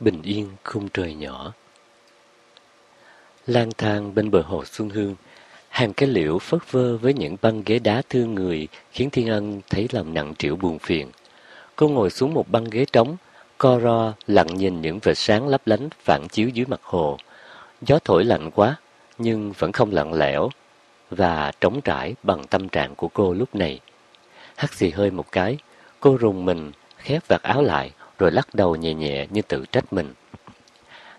Bình yên khung trời nhỏ lang thang bên bờ hồ Xuân Hương hàng cái liễu phất vơ với những băng ghế đá thương người khiến Thiên Ân thấy lòng nặng trĩu buồn phiền. Cô ngồi xuống một băng ghế trống, co ro lặng nhìn những vệt sáng lấp lánh phản chiếu dưới mặt hồ. Gió thổi lạnh quá, nhưng vẫn không lặng lẽo và trống trải bằng tâm trạng của cô lúc này. Hắt xì hơi một cái, cô rùng mình, khép vạt áo lại, rồi lắc đầu nhẹ nhẹ như tự trách mình.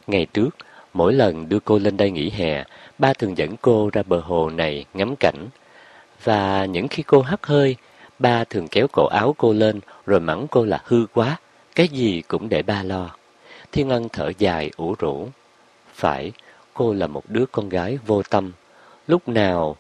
Ngày trước, mỗi lần đưa cô lên đây nghỉ hè, ba thường dẫn cô ra bờ hồ này ngắm cảnh. Và những khi cô hắt hơi, ba thường kéo cổ áo cô lên rồi mắng cô là hư quá, cái gì cũng để ba lo. Thiên Ân thở dài ủ rũ. Phải, cô là một đứa con gái vô tâm, lúc nào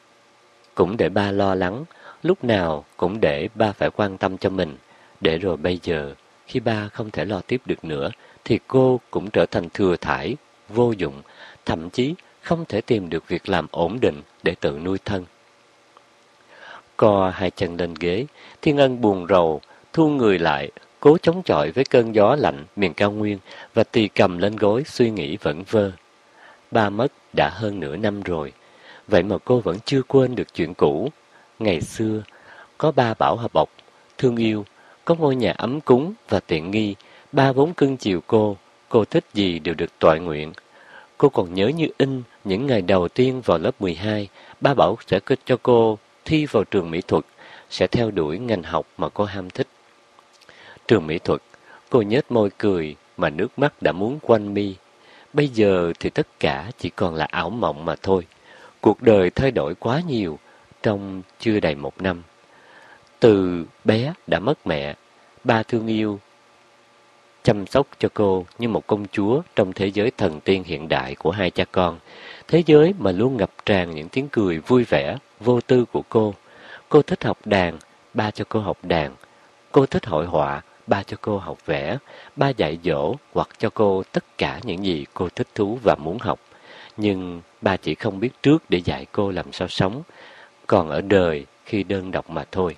cũng để ba lo lắng, lúc nào cũng để ba phải quan tâm cho mình, để rồi bây giờ khi ba không thể lo tiếp được nữa thì cô cũng trở thành thừa thải, vô dụng, thậm chí không thể tìm được việc làm ổn định để tự nuôi thân. Co hai chân lên ghế, Thiên Ân buồn rầu, thu người lại, cố chống chọi với cơn gió lạnh miền cao nguyên và tì cầm lên gối suy nghĩ vẫn vơ. Ba mất đã hơn nửa năm rồi, vậy mà cô vẫn chưa quên được chuyện cũ. Ngày xưa, có ba bảo hợp bọc, thương yêu, có ngôi nhà ấm cúng và tiện nghi, ba vốn cưng chiều cô, cô thích gì đều được tọa nguyện. Cô còn nhớ như in những ngày đầu tiên vào lớp 12, ba bảo sẽ kết cho cô thi vào trường mỹ thuật, sẽ theo đuổi ngành học mà cô ham thích. Trường mỹ thuật, cô nhếch môi cười mà nước mắt đã muốn quanh mi. Bây giờ thì tất cả chỉ còn là ảo mộng mà thôi. Cuộc đời thay đổi quá nhiều trong chưa đầy một năm. Từ bé đã mất mẹ, ba thương yêu, chăm sóc cho cô như một công chúa trong thế giới thần tiên hiện đại của hai cha con. Thế giới mà luôn ngập tràn những tiếng cười vui vẻ, vô tư của cô. Cô thích học đàn, ba cho cô học đàn. Cô thích hội họa, ba cho cô học vẽ. Ba dạy dỗ hoặc cho cô tất cả những gì cô thích thú và muốn học. Nhưng ba chỉ không biết trước để dạy cô làm sao sống. Còn ở đời khi đơn độc mà thôi.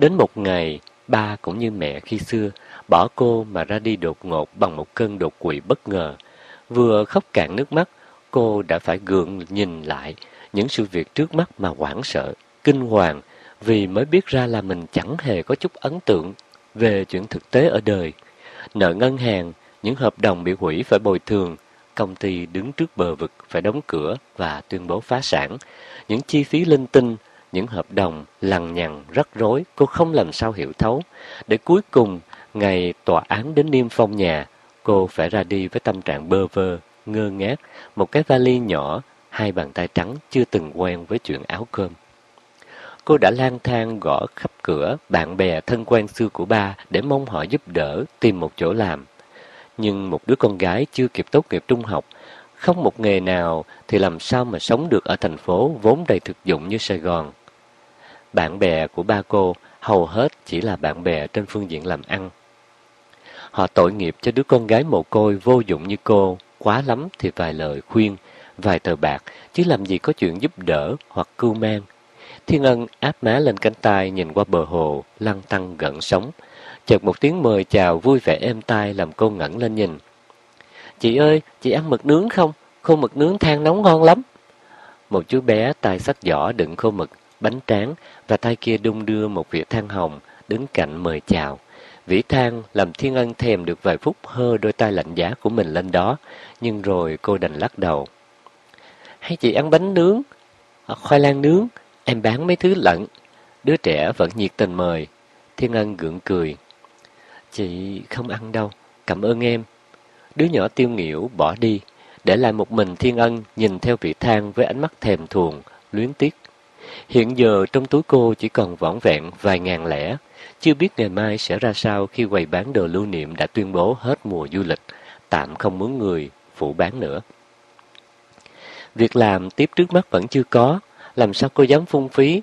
Đến một ngày, ba cũng như mẹ khi xưa, bỏ cô mà ra đi đột ngột bằng một cơn đột quỵ bất ngờ. Vừa khóc cạn nước mắt, cô đã phải gượng nhìn lại những sự việc trước mắt mà hoảng sợ, kinh hoàng, vì mới biết ra là mình chẳng hề có chút ấn tượng về chuyện thực tế ở đời. Nợ ngân hàng, những hợp đồng bị hủy phải bồi thường, công ty đứng trước bờ vực phải đóng cửa và tuyên bố phá sản, những chi phí linh tinh, những hợp đồng lằng nhằng rắc rối cô không làm sao hiểu thấu, để cuối cùng ngày tòa án đến niêm phong nhà, cô phải ra đi với tâm trạng bơ vơ, ngơ ngác, một cái vali nhỏ, hai bàn tay trắng chưa từng quen với chuyện áo cơm. Cô đã lang thang gõ khắp cửa bạn bè thân quen xưa của ba để mong họ giúp đỡ tìm một chỗ làm. Nhưng một đứa con gái chưa kịp tốt nghiệp trung học, không một nghề nào thì làm sao mà sống được ở thành phố vốn đầy thực dụng như Sài Gòn. Bạn bè của ba cô hầu hết chỉ là bạn bè trên phương diện làm ăn. Họ tội nghiệp cho đứa con gái mồ côi vô dụng như cô, quá lắm thì vài lời khuyên, vài tờ bạc, chứ làm gì có chuyện giúp đỡ hoặc cưu mang. Thiên Ân áp má lên cánh tay nhìn qua bờ hồ, lăn tăng gận sóng Chợt một tiếng mời chào vui vẻ êm tai làm cô ngẩng lên nhìn. Chị ơi, chị ăn mực nướng không? Khô mực nướng than nóng ngon lắm. Một chú bé tay sách giỏ đựng khô mực, bánh tráng và tay kia đung đưa một vỉa than hồng đứng cạnh mời chào. Vĩ than làm Thiên Ân thèm được vài phút hơ đôi tay lạnh giá của mình lên đó, nhưng rồi cô đành lắc đầu. Hay chị ăn bánh nướng, à, khoai lang nướng, em bán mấy thứ lận. Đứa trẻ vẫn nhiệt tình mời. Thiên Ân gượng cười. Chị không ăn đâu, cảm ơn em. Đứa nhỏ tiêu nghỉu bỏ đi, để lại một mình Thiên Ân nhìn theo vị than với ánh mắt thèm thuồng, luyến tiếc. Hiện giờ trong túi cô chỉ còn vỏn vẹn vài ngàn lẻ, chưa biết ngày mai sẽ ra sao khi quầy bán đồ lưu niệm đã tuyên bố hết mùa du lịch, tạm không muốn người phụ bán nữa. Việc làm tiếp trước mắt vẫn chưa có, làm sao cô dám phung phí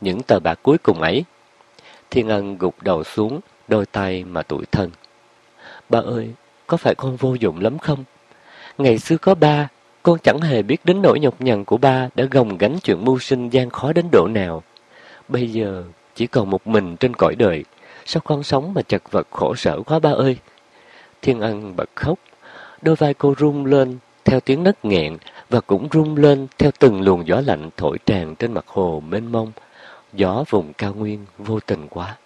những tờ bạc cuối cùng ấy? Thiên Ân gục đầu xuống, đôi tay mà tủi thân. Ba ơi, có phải con vô dụng lắm không? Ngày xưa có ba, con chẳng hề biết đến nỗi nhọc nhằn của ba đã gồng gánh chuyện mưu sinh gian khó đến độ nào. Bây giờ chỉ còn một mình trên cõi đời, sao con sống mà chật vật khổ sở quá ba ơi? Thiên Ân bật khóc. Đôi vai cô rung lên theo tiếng nấc nghẹn và cũng rung lên theo từng luồng gió lạnh thổi tràn trên mặt hồ mênh mông. Gió vùng cao nguyên vô tình quá,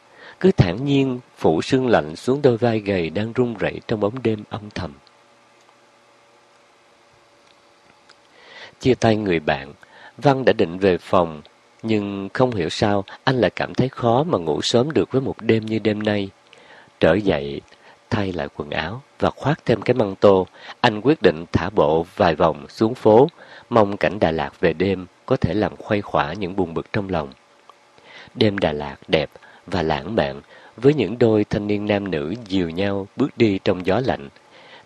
cứ thản nhiên phủ sương lạnh xuống đôi vai gầy đang run rẩy trong bóng đêm âm thầm. Chia tay người bạn, Văn đã định về phòng, nhưng không hiểu sao anh lại cảm thấy khó mà ngủ sớm được với một đêm như đêm nay. Trở dậy, thay lại quần áo và khoác thêm cái măng tô, anh quyết định thả bộ vài vòng xuống phố, mong cảnh Đà Lạt về đêm có thể làm khuây khỏa những buồn bực trong lòng. Đêm Đà Lạt đẹp và lãng mạn với những đôi thanh niên nam nữ dìu nhau bước đi trong gió lạnh.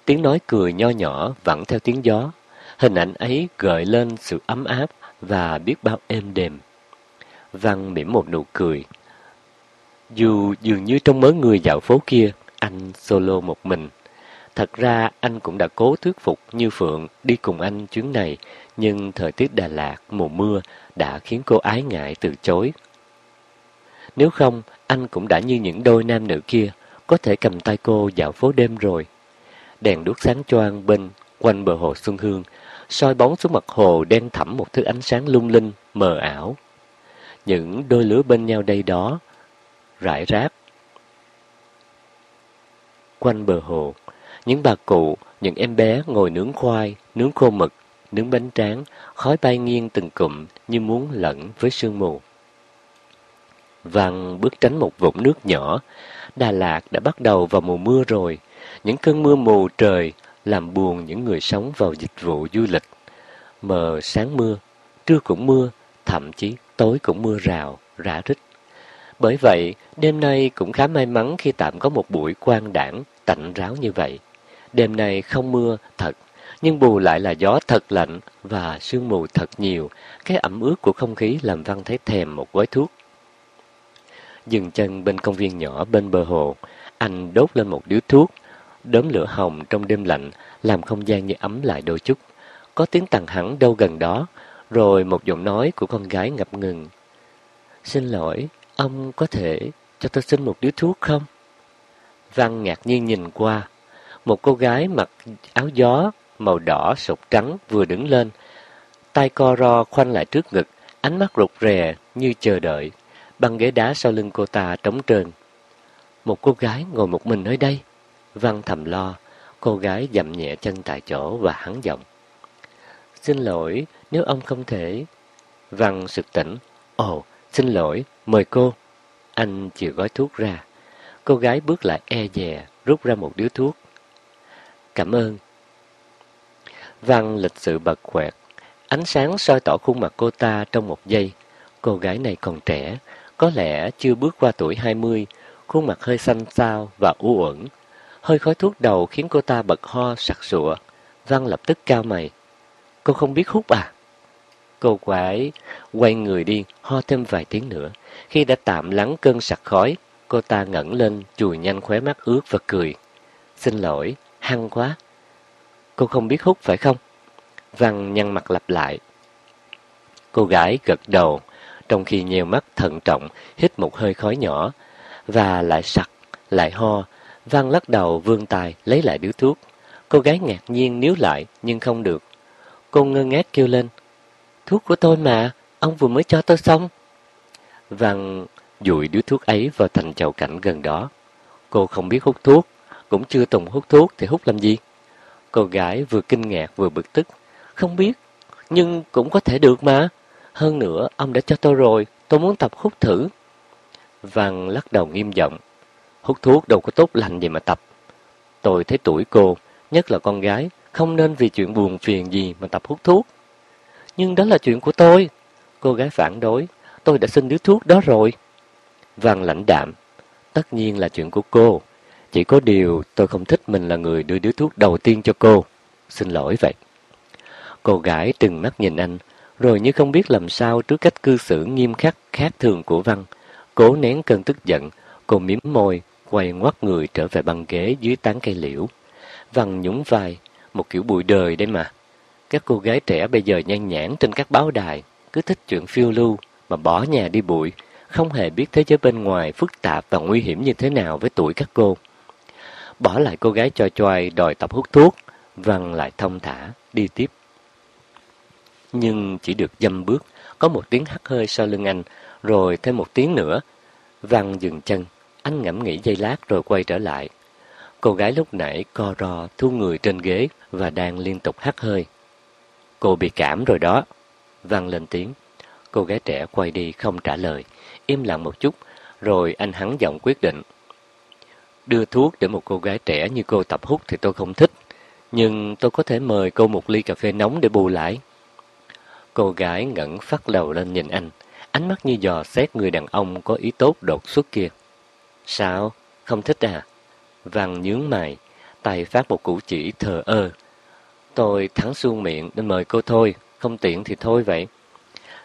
Tiếng nói cười nho nhỏ vẳng theo tiếng gió. Hình ảnh ấy gợi lên sự ấm áp và biết bao êm đềm. Văn mỉm một nụ cười. Dù dường như trong mớ người dạo phố kia, anh solo một mình. Thật ra anh cũng đã cố thuyết phục Như Phượng đi cùng anh chuyến này, nhưng thời tiết Đà Lạt mùa mưa đã khiến cô ái ngại từ chối. Nếu không, anh cũng đã như những đôi nam nữ kia, có thể cầm tay cô dạo phố đêm rồi. Đèn đuốc sáng choang bên quanh bờ hồ Xuân Hương, soi bóng xuống mặt hồ đen thẳm một thứ ánh sáng lung linh, mờ ảo. Những đôi lứa bên nhau đây đó, rải rác. Quanh bờ hồ, những bà cụ, những em bé ngồi nướng khoai, nướng khô mực, nướng bánh tráng, khói bay nghiêng từng cụm như muốn lẫn với sương mù. Vàng bước tránh một vũng nước nhỏ. Đà Lạt đã bắt đầu vào mùa mưa rồi. Những cơn mưa mù trời làm buồn những người sống vào dịch vụ du lịch. Mờ sáng mưa, trưa cũng mưa, thậm chí tối cũng mưa rào, rã rít. Bởi vậy, đêm nay cũng khá may mắn khi tạm có một buổi quang đảng tạnh ráo như vậy. Đêm nay không mưa thật, nhưng bù lại là gió thật lạnh và sương mù thật nhiều. Cái ẩm ướt của không khí làm Văn thấy thèm một gói thuốc. Dừng chân bên công viên nhỏ bên bờ hồ, anh đốt lên một điếu thuốc. Đốm lửa hồng trong đêm lạnh làm không gian như ấm lại đôi chút. Có tiếng tằng hẳn đâu gần đó, rồi một giọng nói của con gái ngập ngừng. Xin lỗi, ông có thể cho tôi xin một điếu thuốc không? Văn ngạc nhiên nhìn qua. Một cô gái mặc áo gió màu đỏ sột trắng vừa đứng lên. Tay co ro khoanh lại trước ngực, ánh mắt rụt rè như chờ đợi. Băng ghế đá sau lưng cô ta trống trơn. Một cô gái ngồi một mình ở đây. Văn thầm lo, cô gái dậm nhẹ chân tại chỗ và hắn giọng. Xin lỗi, nếu ông không thể... Văn sực tỉnh. Ồ, xin lỗi, mời cô. Anh chịu gói thuốc ra. Cô gái bước lại e dè, rút ra một điếu thuốc. Cảm ơn. Văn lịch sự bật quẹt. Ánh sáng soi tỏ khuôn mặt cô ta trong một giây. Cô gái này còn trẻ, có lẽ chưa bước qua tuổi 20, khuôn mặt hơi xanh xao và u uẩn. Hơi khói thuốc đầu khiến cô ta bật ho sặc sụa. Văn lập tức cao mày. Cô không biết hút à? Cô quái quay người đi, ho thêm vài tiếng nữa. Khi đã tạm lắng cơn sặc khói, cô ta ngẩng lên, chùi nhanh khóe mắt ướt và cười. Xin lỗi, hăng quá. Cô không biết hút phải không? Văn nhăn mặt lặp lại. Cô gái gật đầu, trong khi nhiều mắt thận trọng hít một hơi khói nhỏ và lại sặc, lại ho, Văn lắc đầu vươn tài lấy lại điếu thuốc. Cô gái ngạc nhiên níu lại nhưng không được. Cô ngơ ngác kêu lên: "Thuốc của tôi mà, ông vừa mới cho tôi xong." Văn dụi điếu thuốc ấy vào thành chậu cảnh gần đó. Cô không biết hút thuốc, cũng chưa từng hút thuốc thì hút làm gì? Cô gái vừa kinh ngạc vừa bực tức. Không biết, nhưng cũng có thể được mà. Hơn nữa, ông đã cho tôi rồi, tôi muốn tập hút thử. Văn lắc đầu nghiêm giọng. Hút thuốc đâu có tốt lành gì mà tập. Tôi thấy tuổi cô, nhất là con gái, không nên vì chuyện buồn phiền gì mà tập hút thuốc. Nhưng đó là chuyện của tôi. Cô gái phản đối, tôi đã xin điếu thuốc đó rồi. Văn lãnh đạm, tất nhiên là chuyện của cô. Chỉ có điều tôi không thích mình là người đưa điếu thuốc đầu tiên cho cô. Xin lỗi vậy. Cô gái từng mắt nhìn anh, rồi như không biết làm sao trước cách cư xử nghiêm khắc khác thường của Văn. Cố nén cơn tức giận, cô miếm môi, quay ngoắt người trở về băng ghế dưới tán cây liễu. Văn nhún vai, một kiểu bụi đời đấy mà. Các cô gái trẻ bây giờ nhan nhãn trên các báo đài, cứ thích chuyện phiêu lưu mà bỏ nhà đi bụi, không hề biết thế giới bên ngoài phức tạp và nguy hiểm như thế nào với tuổi các cô. bỏ lại cô gái cho choai đòi tập hút thuốc, Văn lại thông thả, đi tiếp. Nhưng chỉ được dăm bước, có một tiếng hắt hơi sau lưng anh, rồi thêm một tiếng nữa. Văn dừng chân, anh ngẫm nghĩ giây lát rồi quay trở lại. Cô gái lúc nãy co ro thu người trên ghế và đang liên tục hắt hơi. Cô bị cảm rồi đó. Văn lên tiếng. Cô gái trẻ quay đi không trả lời, im lặng một chút, rồi anh hắn giọng quyết định. Đưa thuốc để một cô gái trẻ như cô tập hút thì tôi không thích, nhưng tôi có thể mời cô một ly cà phê nóng để bù lại. Cô gái ngẩng phát đầu lên nhìn anh, ánh mắt như dò xét người đàn ông có ý tốt đột xuất kia. Sao? Không thích à? Văn nhướng mày, tay phát một củ chỉ thờ ơ. Tôi thắng xuông miệng nên mời cô thôi, không tiện thì thôi vậy.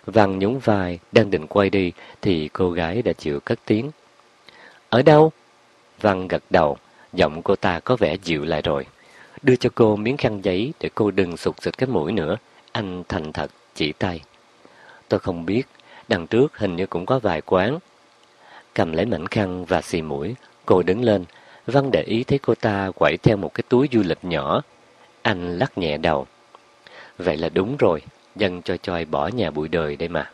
Văn nhún vai, đang định quay đi, thì cô gái đã chịu cất tiếng. Ở đâu? Văn gật đầu, giọng cô ta có vẻ dịu lại rồi. Đưa cho cô miếng khăn giấy để cô đừng sụt xịt cái mũi nữa. Anh thành thật chỉ tay. Tôi không biết, đằng trước hình như cũng có vài quán. Cầm lấy mảnh khăn và xì mũi, cô đứng lên. Văn để ý thấy cô ta quẩy theo một cái túi du lịch nhỏ. Anh lắc nhẹ đầu. Vậy là đúng rồi, dân cho choi bỏ nhà bụi đời đây mà.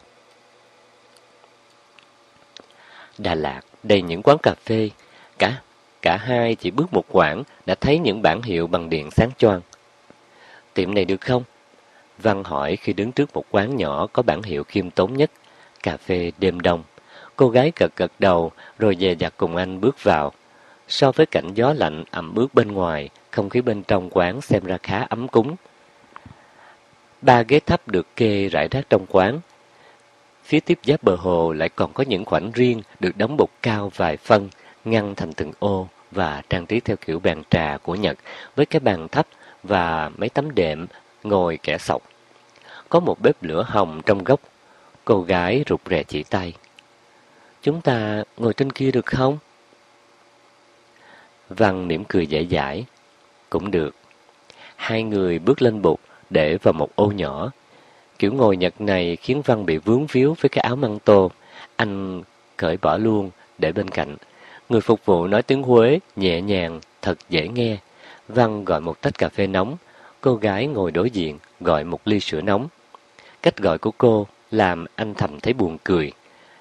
Đà Lạt đầy những quán cà phê, cả cả hai chỉ bước một quãng đã thấy những bảng hiệu bằng điện sáng choang. Tiệm này được không? Văn hỏi khi đứng trước một quán nhỏ có bảng hiệu khiêm tốn nhất, cà phê đêm đông. Cô gái gật gật đầu rồi dè dặt cùng anh bước vào. So với cảnh gió lạnh ẩm ướt bên ngoài, không khí bên trong quán xem ra khá ấm cúng. Ba ghế thấp được kê rải rác trong quán. Phía tiếp giáp bờ hồ lại còn có những khoảnh riêng được đóng bục cao vài phân, ngăn thành từng ô và trang trí theo kiểu bàn trà của Nhật với cái bàn thấp và mấy tấm đệm ngồi kẻ sọc. Có một bếp lửa hồng trong góc. Cô gái rụt rè chỉ tay. Chúng ta ngồi trên kia được không? Văn mỉm cười dễ dãi. Cũng được. Hai người bước lên bục để vào một ô nhỏ. Kiểu ngồi Nhật này khiến Văn bị vướng víu với cái áo măng tô. Anh cởi bỏ luôn để bên cạnh. Người phục vụ nói tiếng Huế nhẹ nhàng, thật dễ nghe. Văn gọi một tách cà phê nóng. Cô gái ngồi đối diện gọi một ly sữa nóng. Cách gọi của cô làm anh thầm thấy buồn cười.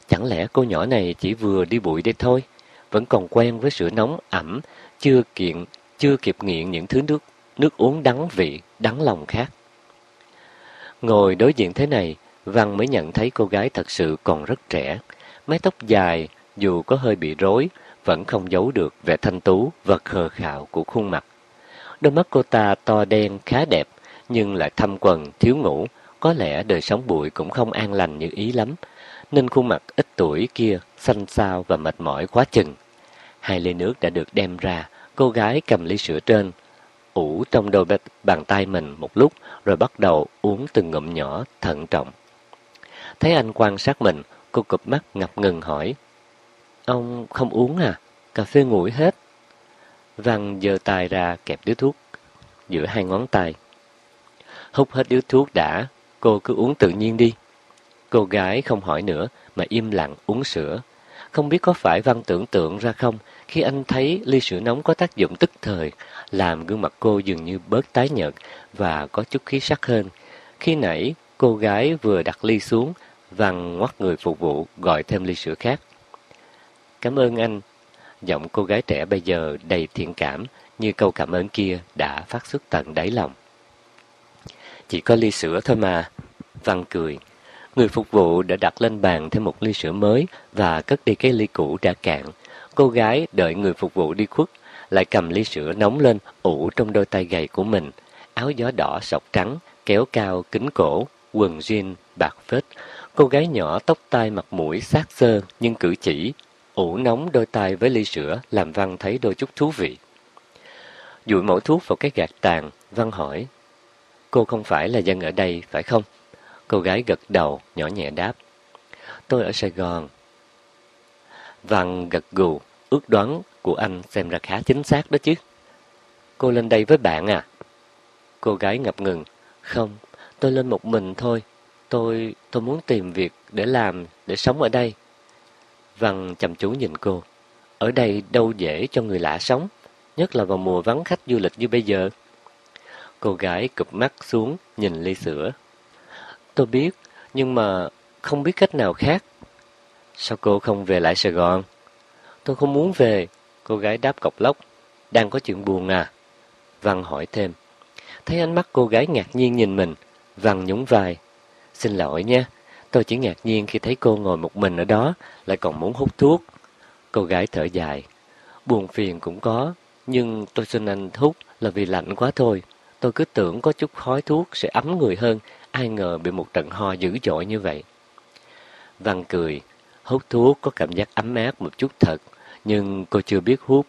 Chẳng lẽ cô nhỏ này chỉ vừa đi bụi đây thôi? Vẫn còn quen với sữa nóng ẩm, chưa kiện, chưa kịp nghiện những thứ nước nước uống đắng vị, đắng lòng khác. Ngồi đối diện thế này, Văn mới nhận thấy cô gái thật sự còn rất trẻ. Mái tóc dài, dù có hơi bị rối, vẫn không giấu được vẻ thanh tú và khờ khạo của khuôn mặt. Đôi mắt cô ta to đen khá đẹp, nhưng lại thâm quần, thiếu ngủ. Có lẽ đời sống bụi cũng không an lành như ý lắm, nên khuôn mặt ít tuổi kia xanh xao và mệt mỏi quá chừng. Hai ly nước đã được đem ra, cô gái cầm ly sữa trên, ủ trong đôi bàn tay mình một lúc rồi bắt đầu uống từng ngụm nhỏ thận trọng. Thấy anh quan sát mình, cô cụp mắt ngập ngừng hỏi. Ông không uống à? Cà phê nguội hết. Văn giơ tay ra kẹp điếu thuốc giữa hai ngón tay. Hút hết điếu thuốc đã, cô cứ uống tự nhiên đi. Cô gái không hỏi nữa mà im lặng uống sữa. Không biết có phải Văn tưởng tượng ra không khi anh thấy ly sữa nóng có tác dụng tức thời, làm gương mặt cô dường như bớt tái nhợt và có chút khí sắc hơn. Khi nãy, cô gái vừa đặt ly xuống, Văn ngoắt người phục vụ gọi thêm ly sữa khác. Cảm ơn anh. Giọng cô gái trẻ bây giờ đầy thiện cảm, như câu cảm ơn kia đã phát xuất tận đáy lòng. Chỉ có ly sữa thôi mà. Văn cười. Người phục vụ đã đặt lên bàn thêm một ly sữa mới và cất đi cái ly cũ đã cạn. Cô gái đợi người phục vụ đi khuất, lại cầm ly sữa nóng lên ủ trong đôi tay gầy của mình. Áo gió đỏ sọc trắng, kéo cao, kính cổ, quần jean, bạc phết. Cô gái nhỏ tóc tai mặt mũi sát sơ nhưng cử chỉ, ủ nóng đôi tay với ly sữa làm Văn thấy đôi chút thú vị. Dụi mẫu thuốc vào cái gạt tàn, Văn hỏi. Cô không phải là dân ở đây, phải không? Cô gái gật đầu, nhỏ nhẹ đáp. Tôi ở Sài Gòn. Văn gật gù, ước đoán của anh xem ra khá chính xác đó chứ. Cô lên đây với bạn à? Cô gái ngập ngừng. Không, tôi lên một mình thôi. Tôi, tôi muốn tìm việc để làm, để sống ở đây. Văn chăm chú nhìn cô. Ở đây đâu dễ cho người lạ sống. nhất là vào mùa vắng khách du lịch như bây giờ. Cô gái cụp mắt xuống, nhìn ly sữa. Tôi biết, nhưng mà không biết cách nào khác. Sao cô không về lại Sài Gòn? Tôi không muốn về, cô gái đáp cọc lóc. Đang có chuyện buồn à? Văn hỏi thêm. Thấy ánh mắt cô gái ngạc nhiên nhìn mình, Văn nhún vai. Xin lỗi nha, tôi chỉ ngạc nhiên khi thấy cô ngồi một mình ở đó, lại còn muốn hút thuốc. Cô gái thở dài. Buồn phiền cũng có, nhưng tôi xin anh hút là vì lạnh quá thôi. Tôi cứ tưởng có chút khói thuốc sẽ ấm người hơn, ai ngờ bị một trận ho dữ dội như vậy. Văn cười, hút thuốc có cảm giác ấm áp một chút thật, nhưng cô chưa biết hút,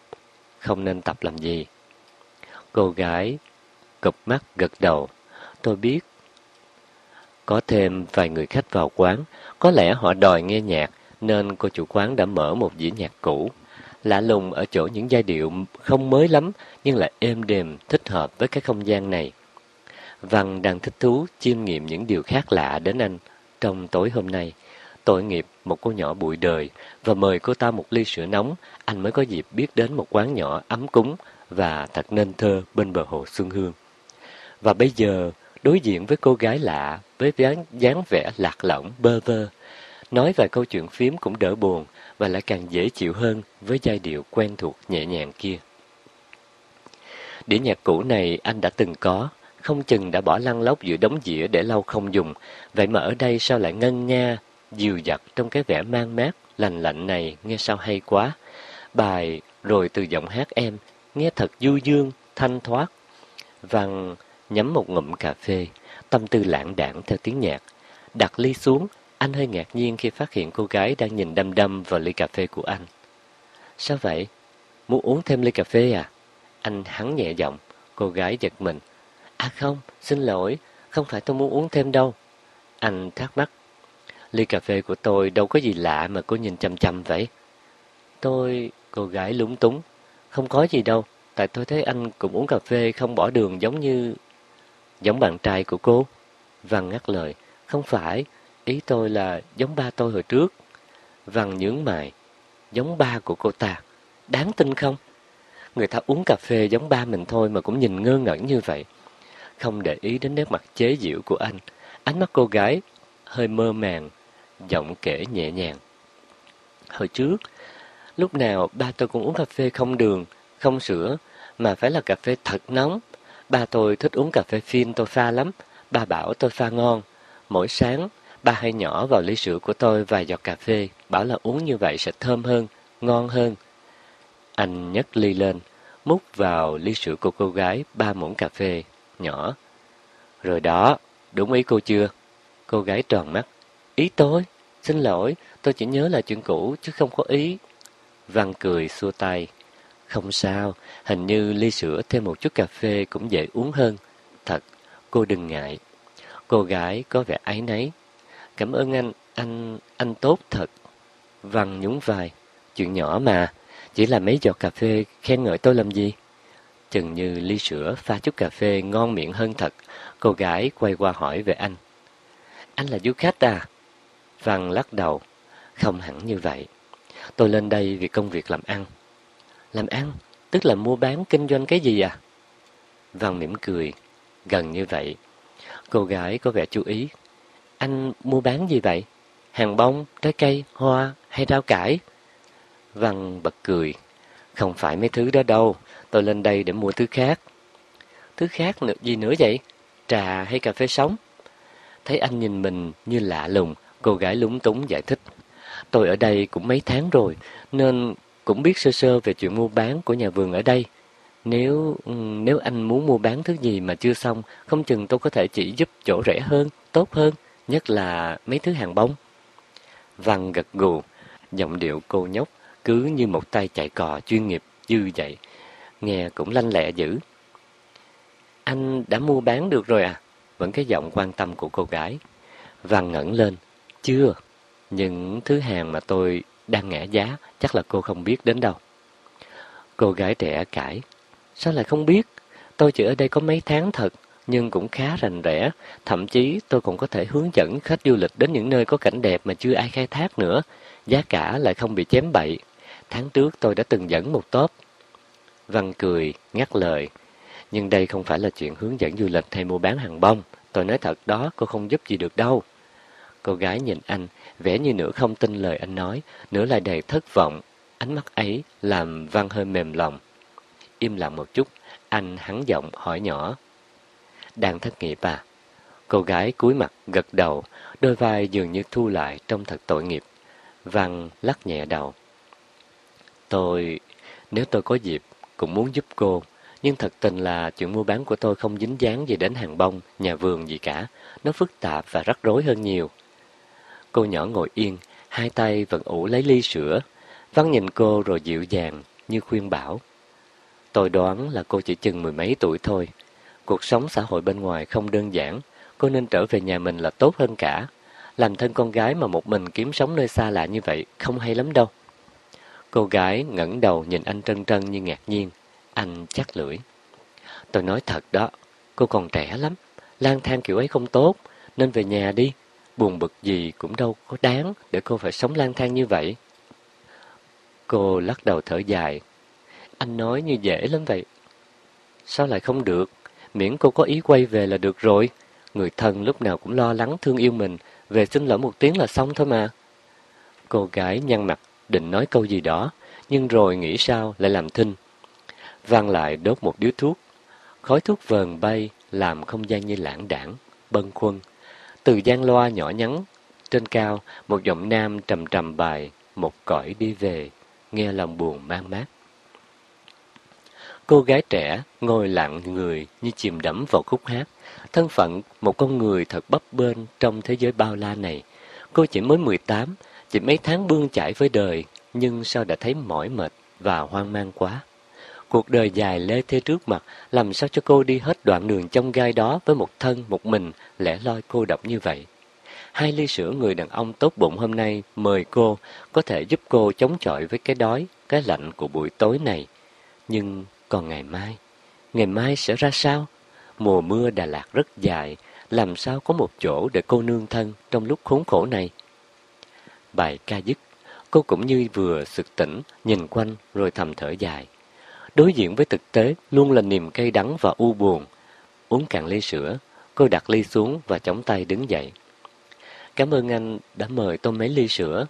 không nên tập làm gì. Cô gái cụp mắt gật đầu, tôi biết. Có thêm vài người khách vào quán, có lẽ họ đòi nghe nhạc, nên cô chủ quán đã mở một dĩa nhạc cũ. Lạ lùng ở chỗ những giai điệu không mới lắm, nhưng lại êm đềm, thích hợp với cái không gian này. Văn đang thích thú chiêm nghiệm những điều khác lạ đến anh trong tối hôm nay. Tội nghiệp một cô nhỏ bụi đời và mời cô ta một ly sữa nóng, anh mới có dịp biết đến một quán nhỏ ấm cúng và thật nên thơ bên bờ hồ Xuân Hương. Và bây giờ, đối diện với cô gái lạ, với dáng, dáng vẻ lạc lõng, bơ vơ, nói vài câu chuyện phím cũng đỡ buồn và lại càng dễ chịu hơn với giai điệu quen thuộc nhẹ nhàng kia. Đĩa nhạc cũ này anh đã từng có, không chừng đã bỏ lăn lóc giữa đống dĩa để lâu không dùng, vậy mà ở đây sao lại ngân nga dìu dặt trong cái vẻ mang mát, lành lạnh này nghe sao hay quá. Bài rồi từ giọng hát em, nghe thật du dương, thanh thoát. Văn nhắm một ngụm cà phê, tâm tư lãng đảng theo tiếng nhạc. Đặt ly xuống, anh hơi ngạc nhiên khi phát hiện cô gái đang nhìn đăm đăm vào ly cà phê của anh. Sao vậy? Muốn uống thêm ly cà phê à? Anh hắn nhẹ giọng, cô gái giật mình. À không, xin lỗi, không phải tôi muốn uống thêm đâu. Anh thắc mắc. Ly cà phê của tôi đâu có gì lạ mà cô nhìn chăm chăm vậy. Tôi, cô gái lúng túng. Không có gì đâu, tại tôi thấy anh cũng uống cà phê không bỏ đường giống như... Giống bạn trai của cô. Văn ngắt lời. Không phải, ý tôi là giống ba tôi hồi trước. Văn nhướng mày. Giống ba của cô ta. Đáng tin không? Người ta uống cà phê giống ba mình thôi mà cũng nhìn ngơ ngẩn như vậy. Không để ý đến nét mặt chế giễu của anh. Ánh mắt cô gái hơi mơ màng, giọng kể nhẹ nhàng. Hồi trước, lúc nào ba tôi cũng uống cà phê không đường, không sữa, mà phải là cà phê thật nóng. Ba tôi thích uống cà phê phin tôi pha lắm, ba bảo tôi pha ngon. Mỗi sáng, ba hay nhỏ vào ly sữa của tôi vài giọt cà phê, bảo là uống như vậy sẽ thơm hơn, ngon hơn. Anh nhấc ly lên, múc vào ly sữa của cô gái ba muỗng cà phê, nhỏ. Rồi đó, đúng ý cô chưa? Cô gái tròn mắt. Ý tôi? Xin lỗi, tôi chỉ nhớ là chuyện cũ chứ không có ý. Văn cười xua tay. Không sao, hình như ly sữa thêm một chút cà phê cũng dễ uống hơn. Thật, cô đừng ngại. Cô gái có vẻ áy náy. Cảm ơn anh, anh, anh tốt thật. Văn nhún vai. Chuyện nhỏ mà, chỉ là mấy giọt cà phê khen ngợi tôi làm gì? Chừng như ly sữa pha chút cà phê ngon miệng hơn thật. Cô gái quay qua hỏi về anh. Anh là du khách à? Văn lắc đầu. Không hẳn như vậy. Tôi lên đây vì công việc làm ăn. Làm ăn? Tức là mua bán kinh doanh cái gì à? Văn mỉm cười. Gần như vậy. Cô gái có vẻ chú ý. Anh mua bán gì vậy? Hàng bông, trái cây, hoa hay rau cải? Văn bật cười. Không phải mấy thứ đó đâu. Tôi lên đây để mua thứ khác. Thứ khác nữa gì nữa vậy? Trà hay cà phê sống? Thấy anh nhìn mình như lạ lùng, cô gái lúng túng giải thích. Tôi ở đây cũng mấy tháng rồi, nên cũng biết sơ sơ về chuyện mua bán của nhà vườn ở đây. Nếu nếu anh muốn mua bán thứ gì mà chưa xong, không chừng tôi có thể chỉ giúp chỗ rẻ hơn, tốt hơn, nhất là mấy thứ hàng bông. Văn gật gù, giọng điệu cô nhóc cứ như một tay chạy cò chuyên nghiệp dư vậy, nghe cũng lanh lẹ dữ. Anh đã mua bán được rồi à? Vẫn cái giọng quan tâm của cô gái. Văn ngẩng lên. Chưa. Những thứ hàng mà tôi đang ngã giá chắc là cô không biết đến đâu. Cô gái trẻ cãi. Sao lại không biết? Tôi chỉ ở đây có mấy tháng thật, nhưng cũng khá rành rẽ. Thậm chí tôi còn có thể hướng dẫn khách du lịch đến những nơi có cảnh đẹp mà chưa ai khai thác nữa. Giá cả lại không bị chém bậy. Tháng trước tôi đã từng dẫn một tốp. Văn cười, ngắt lời. Nhưng đây không phải là chuyện hướng dẫn du lịch hay mua bán hàng bông. Tôi nói thật đó, cô không giúp gì được đâu. Cô gái nhìn anh, vẻ như nửa không tin lời anh nói, nửa lại đầy thất vọng. Ánh mắt ấy làm Văn hơi mềm lòng. Im lặng một chút, anh hắn giọng hỏi nhỏ. Đang thất nghiệp à? Cô gái cúi mặt gật đầu, đôi vai dường như thu lại trong thật tội nghiệp. Văn lắc nhẹ đầu. Tôi, nếu tôi có dịp, cũng muốn giúp cô. Nhưng thật tình là chuyện mua bán của tôi không dính dáng gì đến hàng bông, nhà vườn gì cả. Nó phức tạp và rắc rối hơn nhiều. Cô nhỏ ngồi yên, hai tay vẫn ủ lấy ly sữa. Văn nhìn cô rồi dịu dàng, như khuyên bảo. Tôi đoán là cô chỉ chừng mười mấy tuổi thôi. Cuộc sống xã hội bên ngoài không đơn giản, cô nên trở về nhà mình là tốt hơn cả. Làm thân con gái mà một mình kiếm sống nơi xa lạ như vậy không hay lắm đâu. Cô gái ngẩng đầu nhìn anh trân trân như ngạc nhiên. Anh chắc lưỡi. Tôi nói thật đó, cô còn trẻ lắm. lang thang kiểu ấy không tốt, nên về nhà đi. Buồn bực gì cũng đâu có đáng để cô phải sống lang thang như vậy. Cô lắc đầu thở dài. Anh nói như dễ lắm vậy. Sao lại không được? Miễn cô có ý quay về là được rồi. Người thân lúc nào cũng lo lắng thương yêu mình, về xin lỗi một tiếng là xong thôi mà. Cô gái nhăn mặt, định nói câu gì đó, nhưng rồi nghĩ sao lại làm thinh. Vang lại đốt một điếu thuốc. Khói thuốc vờn bay, làm không gian như lãng đảng, bâng khuâng. Từ gian loa nhỏ nhắn, trên cao, một giọng nam trầm trầm bài, một cõi đi về, nghe lòng buồn mang mát. Cô gái trẻ ngồi lặng người như chìm đắm vào khúc hát, thân phận một con người thật bấp bênh trong thế giới bao la này. Cô chỉ mới 18, chỉ mấy tháng bươn chải với đời, nhưng sao đã thấy mỏi mệt và hoang mang quá. Cuộc đời dài lê thê trước mặt, làm sao cho cô đi hết đoạn đường trong gai đó với một thân, một mình, lẻ loi cô độc như vậy. Hai ly sữa người đàn ông tốt bụng hôm nay mời cô có thể giúp cô chống chọi với cái đói, cái lạnh của buổi tối này. Nhưng còn ngày mai, ngày mai sẽ ra sao? Mùa mưa Đà Lạt rất dài, làm sao có một chỗ để cô nương thân trong lúc khốn khổ này? Bài ca dứt, cô cũng như vừa sực tỉnh, nhìn quanh rồi thầm thở dài. Đối diện với thực tế luôn là niềm cay đắng và u buồn. Uống cạn ly sữa, cô đặt ly xuống và chống tay đứng dậy. Cảm ơn anh đã mời tôi mấy ly sữa.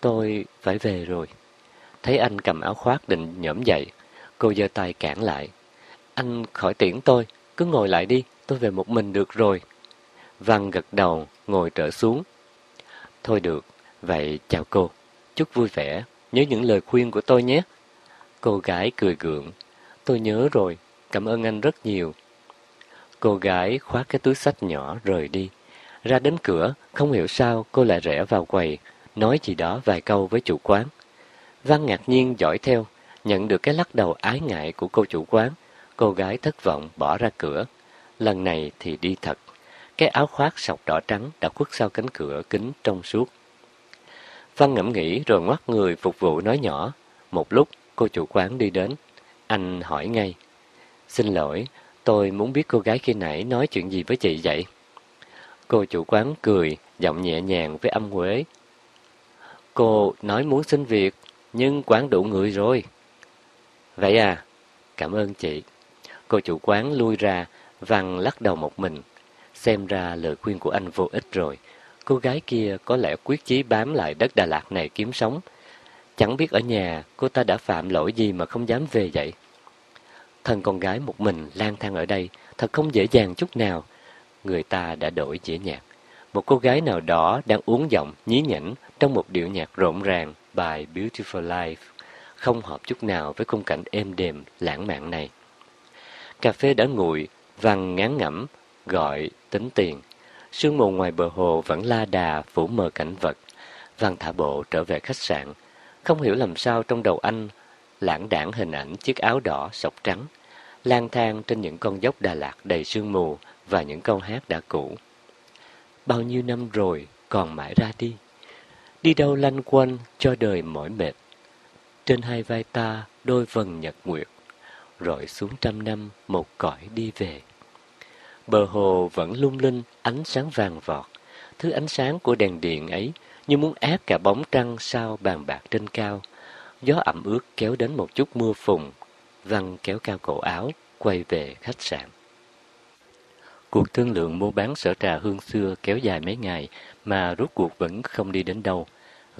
Tôi phải về rồi. Thấy anh cầm áo khoác định nhổm dậy, cô giơ tay cản lại. Anh khỏi tiễn tôi, cứ ngồi lại đi, tôi về một mình được rồi. Văn gật đầu, ngồi trở xuống. Thôi được, vậy chào cô. Chúc vui vẻ, nhớ những lời khuyên của tôi nhé. Cô gái cười gượng. Tôi nhớ rồi, cảm ơn anh rất nhiều. Cô gái khoác cái túi sách nhỏ rời đi. Ra đến cửa, không hiểu sao cô lại rẽ vào quầy, nói gì đó vài câu với chủ quán. Văn ngạc nhiên dõi theo, nhận được cái lắc đầu ái ngại của cô chủ quán. Cô gái thất vọng bỏ ra cửa. Lần này thì đi thật. Cái áo khoác sọc đỏ trắng đã khuất sau cánh cửa kính trong suốt. Văn ngẫm nghĩ rồi ngoắt người phục vụ nói nhỏ. Một lúc, cô chủ quán đi đến. Anh hỏi ngay. Xin lỗi, tôi muốn biết cô gái khi nãy nói chuyện gì với chị vậy? Cô chủ quán cười, giọng nhẹ nhàng với âm quế. Cô nói muốn xin việc, nhưng quán đủ người rồi. Vậy à, cảm ơn chị. Cô chủ quán lui ra, Văn lắc đầu một mình. Xem ra lời khuyên của anh vô ích rồi. Cô gái kia có lẽ quyết chí bám lại đất Đà Lạt này kiếm sống. Chẳng biết ở nhà cô ta đã phạm lỗi gì mà không dám về vậy. Thân con gái một mình lang thang ở đây thật không dễ dàng chút nào. Người ta đã đổi dĩa nhạc. Một cô gái nào đó đang uống giọng nhí nhảnh trong một điệu nhạc rộn ràng bài Beautiful Life, không hợp chút nào với khung cảnh êm đềm, lãng mạn này. Cà phê đã nguội, văng ngán ngẩm, gọi, tính tiền. Sương mù ngoài bờ hồ vẫn la đà phủ mờ cảnh vật. Văn thả bộ trở về khách sạn. Không hiểu làm sao trong đầu anh lãng đảng hình ảnh chiếc áo đỏ sọc trắng, lang thang trên những con dốc Đà Lạt đầy sương mù và những câu hát đã cũ. Bao nhiêu năm rồi còn mãi ra đi. Đi đâu lanh quanh cho đời mỏi mệt. Trên hai vai ta đôi vần nhật nguyệt, rồi xuống trăm năm một cõi đi về. Bờ hồ vẫn lung linh ánh sáng vàng vọt, thứ ánh sáng của đèn điện ấy như muốn ép cả bóng trăng sao bàn bạc trên cao. Gió ẩm ướt kéo đến một chút mưa phùn, Văn kéo cao cổ áo, quay về khách sạn. Cuộc thương lượng mua bán sở trà hương xưa kéo dài mấy ngày mà rốt cuộc vẫn không đi đến đâu.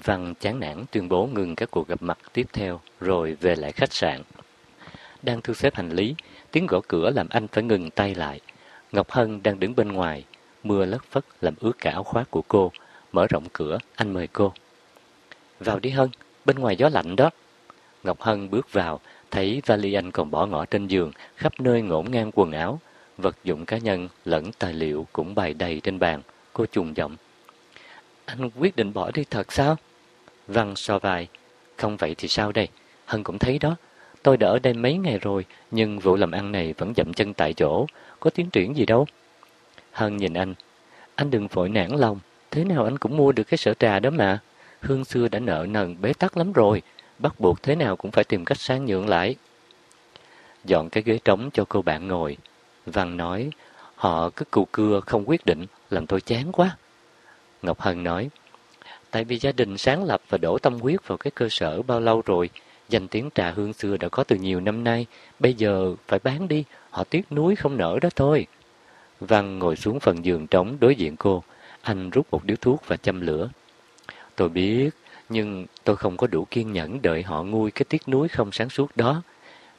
Văn chán nản tuyên bố ngừng các cuộc gặp mặt tiếp theo rồi về lại khách sạn. Đang thu xếp hành lý, tiếng gõ cửa làm anh phải ngừng tay lại. Ngọc Hân đang đứng bên ngoài, mưa lất phất làm ướt cả áo khoác của cô. Mở rộng cửa, anh mời cô. Vào đi Hân, bên ngoài gió lạnh đó. Ngọc Hân bước vào, thấy vali anh còn bỏ ngỏ trên giường, khắp nơi ngổn ngang quần áo. Vật dụng cá nhân lẫn tài liệu cũng bày đầy trên bàn. Cô trùng giọng. Anh quyết định bỏ đi thật sao? Văn so vai. Không vậy thì sao đây? Hân cũng thấy đó. Tôi đã ở đây mấy ngày rồi, nhưng vụ làm ăn này vẫn dậm chân tại chỗ. Có tiến triển gì đâu. Hân nhìn anh. Anh đừng vội nản lòng. Thế nào anh cũng mua được cái sở trà đó mà. Hương xưa đã nợ nần bế tắc lắm rồi. Bắt buộc thế nào cũng phải tìm cách sang nhượng lại. Dọn cái ghế trống cho cô bạn ngồi. Văn nói, họ cứ cù cưa không quyết định, làm tôi chán quá. Ngọc Hân nói, tại vì gia đình sáng lập và đổ tâm huyết vào cái cơ sở bao lâu rồi, danh tiếng trà hương xưa đã có từ nhiều năm nay, bây giờ phải bán đi, họ tiếc núi không nở đó thôi. Văn ngồi xuống phần giường trống đối diện cô, anh rút một điếu thuốc và châm lửa. Tôi biết, nhưng tôi không có đủ kiên nhẫn đợi họ nguôi cái tiếc núi không sáng suốt đó.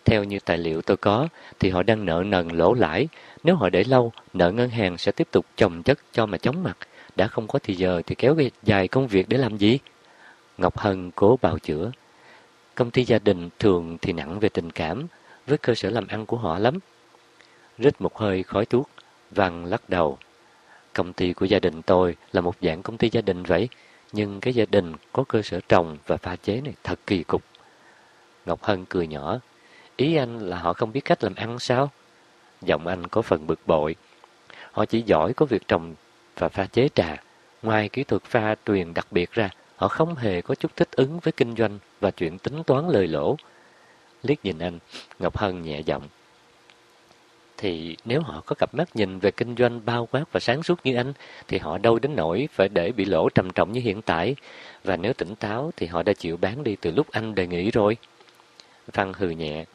Theo như tài liệu tôi có, thì họ đang nợ nần lỗ lãi. Nếu họ để lâu, nợ ngân hàng sẽ tiếp tục chồng chất cho mà chóng mặt. Đã không có thì giờ thì kéo dài công việc để làm gì? Ngọc Hân cố bào chữa. Công ty gia đình thường thì nặng về tình cảm, với cơ sở làm ăn của họ lắm. Rít một hơi khói thuốc, Văn lắc đầu. Công ty của gia đình tôi là một dạng công ty gia đình vậy, nhưng cái gia đình có cơ sở trồng và pha chế này thật kỳ cục. Ngọc Hân cười nhỏ. Ý anh là họ không biết cách làm ăn sao? Giọng anh có phần bực bội. Họ chỉ giỏi có việc trồng và pha chế trà. Ngoài kỹ thuật pha truyền đặc biệt ra, họ không hề có chút thích ứng với kinh doanh và chuyện tính toán lời lỗ. Liếc nhìn anh, Ngọc Hân nhẹ giọng. Thì nếu họ có cặp mắt nhìn về kinh doanh bao quát và sáng suốt như anh, thì họ đâu đến nỗi phải để bị lỗ trầm trọng như hiện tại. Và nếu tỉnh táo thì họ đã chịu bán đi từ lúc anh đề nghị rồi. Văn hừ nhẹ.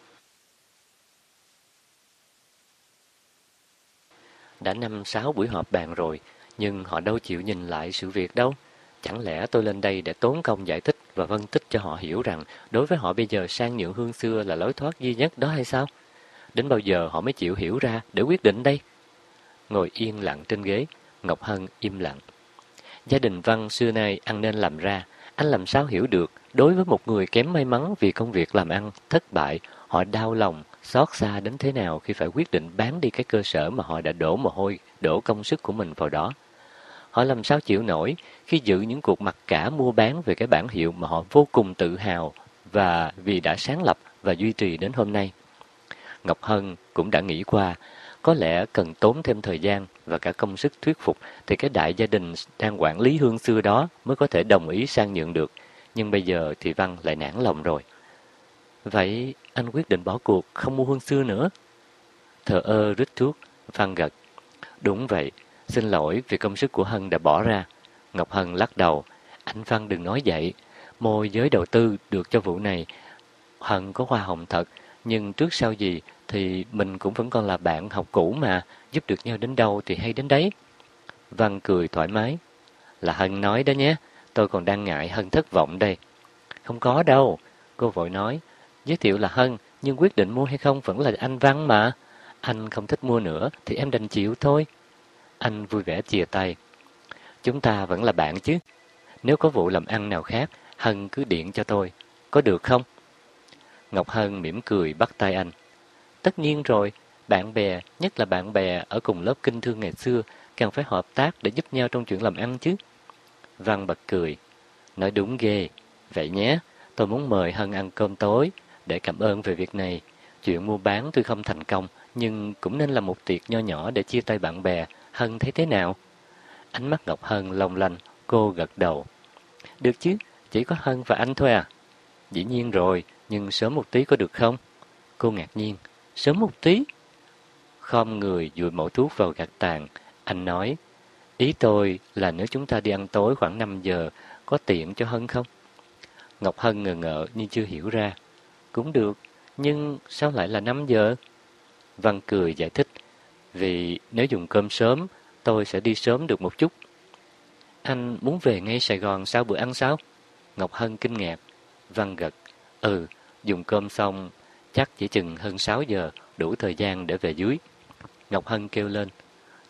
Đã năm sáu buổi họp bàn rồi, nhưng họ đâu chịu nhìn lại sự việc đâu. Chẳng lẽ tôi lên đây để tốn công giải thích và phân tích cho họ hiểu rằng đối với họ bây giờ sang nhượng hương xưa là lối thoát duy nhất đó hay sao? Đến bao giờ họ mới chịu hiểu ra để quyết định đây? Ngồi yên lặng trên ghế, Ngọc Hân im lặng. Gia đình Văn xưa nay ăn nên làm ra, anh làm sao hiểu được đối với một người kém may mắn vì công việc làm ăn thất bại, họ đau lòng, xót xa đến thế nào khi phải quyết định bán đi cái cơ sở mà họ đã đổ mồ hôi, đổ công sức của mình vào đó. Họ làm sao chịu nổi khi giữ những cuộc mặc cả mua bán về cái bản hiệu mà họ vô cùng tự hào và vì đã sáng lập và duy trì đến hôm nay. Ngọc Hân cũng đã nghĩ qua, có lẽ cần tốn thêm thời gian và cả công sức thuyết phục thì cái đại gia đình đang quản lý hương xưa đó mới có thể đồng ý sang nhượng được. Nhưng bây giờ thì Văn lại nản lòng rồi. Vậy anh quyết định bỏ cuộc, không mua hương xưa nữa. Thờ ơ rít thuốc, Văn gật. Đúng vậy, xin lỗi vì công sức của Hân đã bỏ ra. Ngọc Hân lắc đầu. Anh Văn đừng nói vậy. Môi giới đầu tư được cho vụ này. Hân có hoa hồng thật, nhưng trước sau gì thì mình cũng vẫn còn là bạn học cũ mà, giúp được nhau đến đâu thì hay đến đấy. Văn cười thoải mái. Là Hân nói đó nhé, tôi còn đang ngại Hân thất vọng đây. Không có đâu, cô vội nói. Giới thiệu là Hân, nhưng quyết định mua hay không vẫn là anh Văn mà. Anh không thích mua nữa thì em đành chịu thôi. Anh vui vẻ chia tay. Chúng ta vẫn là bạn chứ. Nếu có vụ làm ăn nào khác, Hân cứ điện cho tôi. Có được không? Ngọc Hân mỉm cười bắt tay anh. Tất nhiên rồi, bạn bè, nhất là bạn bè ở cùng lớp kinh thương ngày xưa, càng phải hợp tác để giúp nhau trong chuyện làm ăn chứ. Văn bật cười. Nói đúng ghê. Vậy nhé, tôi muốn mời Hân ăn cơm tối để cảm ơn về việc này. Chuyện mua bán tuy không thành công, nhưng cũng nên là một tiệc nho nhỏ để chia tay bạn bè. Hân thấy thế nào? Ánh mắt Ngọc Hân long lanh, cô gật đầu. Được chứ, chỉ có Hân và anh thôi à? Dĩ nhiên rồi, nhưng sớm một tí có được không? Cô ngạc nhiên, sớm một tí? Khom người dùi mẫu thuốc vào gạt tàn, anh nói, ý tôi là nếu chúng ta đi ăn tối khoảng 5 giờ, có tiện cho Hân không? Ngọc Hân ngờ ngợ nhưng chưa hiểu ra. Cũng được, Nhưng sao lại là 5 giờ? Văn cười giải thích. Vì nếu dùng cơm sớm, tôi sẽ đi sớm được một chút. Anh muốn về ngay Sài Gòn sau bữa ăn sao? Ngọc Hân kinh ngạc. Văn gật. Ừ, dùng cơm xong, chắc chỉ chừng hơn 6 giờ, đủ thời gian để về dưới. Ngọc Hân kêu lên.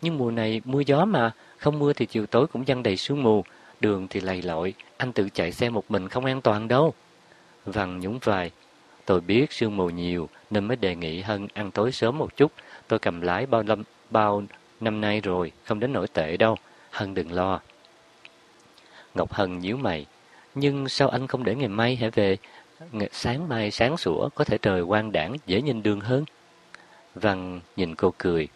Nhưng mùa này mưa gió mà, không mưa thì chiều tối cũng văng đầy sương mù, đường thì lầy lội, anh tự chạy xe một mình không an toàn đâu. Văn nhún vai. Tôi biết sương mù nhiều nên mới đề nghị Hân ăn tối sớm một chút. Tôi cầm lái bao lâm, bao năm nay rồi, không đến nổi tệ đâu. Hân đừng lo. Ngọc Hân nhíu mày. Nhưng sao anh không để ngày mai hãy về? Sáng mai sáng sủa, có thể trời quang đảng, dễ nhìn đường hơn. Văn nhìn cô cười.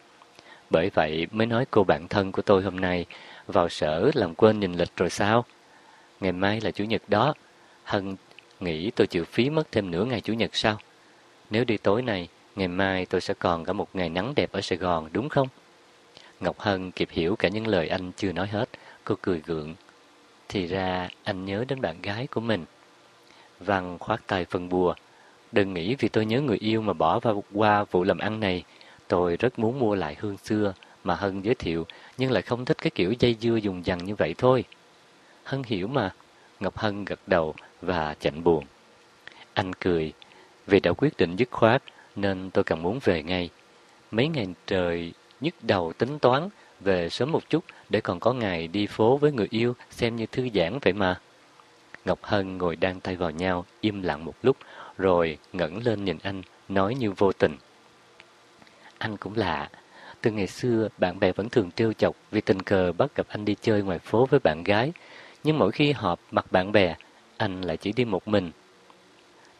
Bởi vậy mới nói cô bạn thân của tôi hôm nay vào sở làm quên nhìn lịch rồi sao? Ngày mai là Chủ nhật đó. Hân nghĩ tôi chịu phí mất thêm nửa ngày Chủ nhật sao? Nếu đi tối nay, ngày mai tôi sẽ còn cả một ngày nắng đẹp ở Sài Gòn, đúng không? Ngọc Hân kịp hiểu cả những lời anh chưa nói hết. Cô cười gượng. Thì ra anh nhớ đến bạn gái của mình. Văn khoát tay phân bùa. Đừng nghĩ vì tôi nhớ người yêu mà bỏ vào qua vụ làm ăn này. Tôi rất muốn mua lại hương xưa mà Hân giới thiệu, nhưng lại không thích cái kiểu dây dưa dùng dằn như vậy thôi. Hân hiểu mà. Ngọc Hân gật đầu và chạnh buồn. Anh cười. Vì đã quyết định dứt khoát, nên tôi càng muốn về ngay. Mấy ngày trời nhức đầu tính toán, về sớm một chút để còn có ngày đi phố với người yêu xem như thư giãn vậy mà. Ngọc Hân ngồi đan tay vào nhau, im lặng một lúc, rồi ngẩng lên nhìn anh, nói như vô tình. Anh cũng lạ, từ ngày xưa bạn bè vẫn thường trêu chọc vì tình cờ bắt gặp anh đi chơi ngoài phố với bạn gái, nhưng mỗi khi họp mặt bạn bè, anh lại chỉ đi một mình.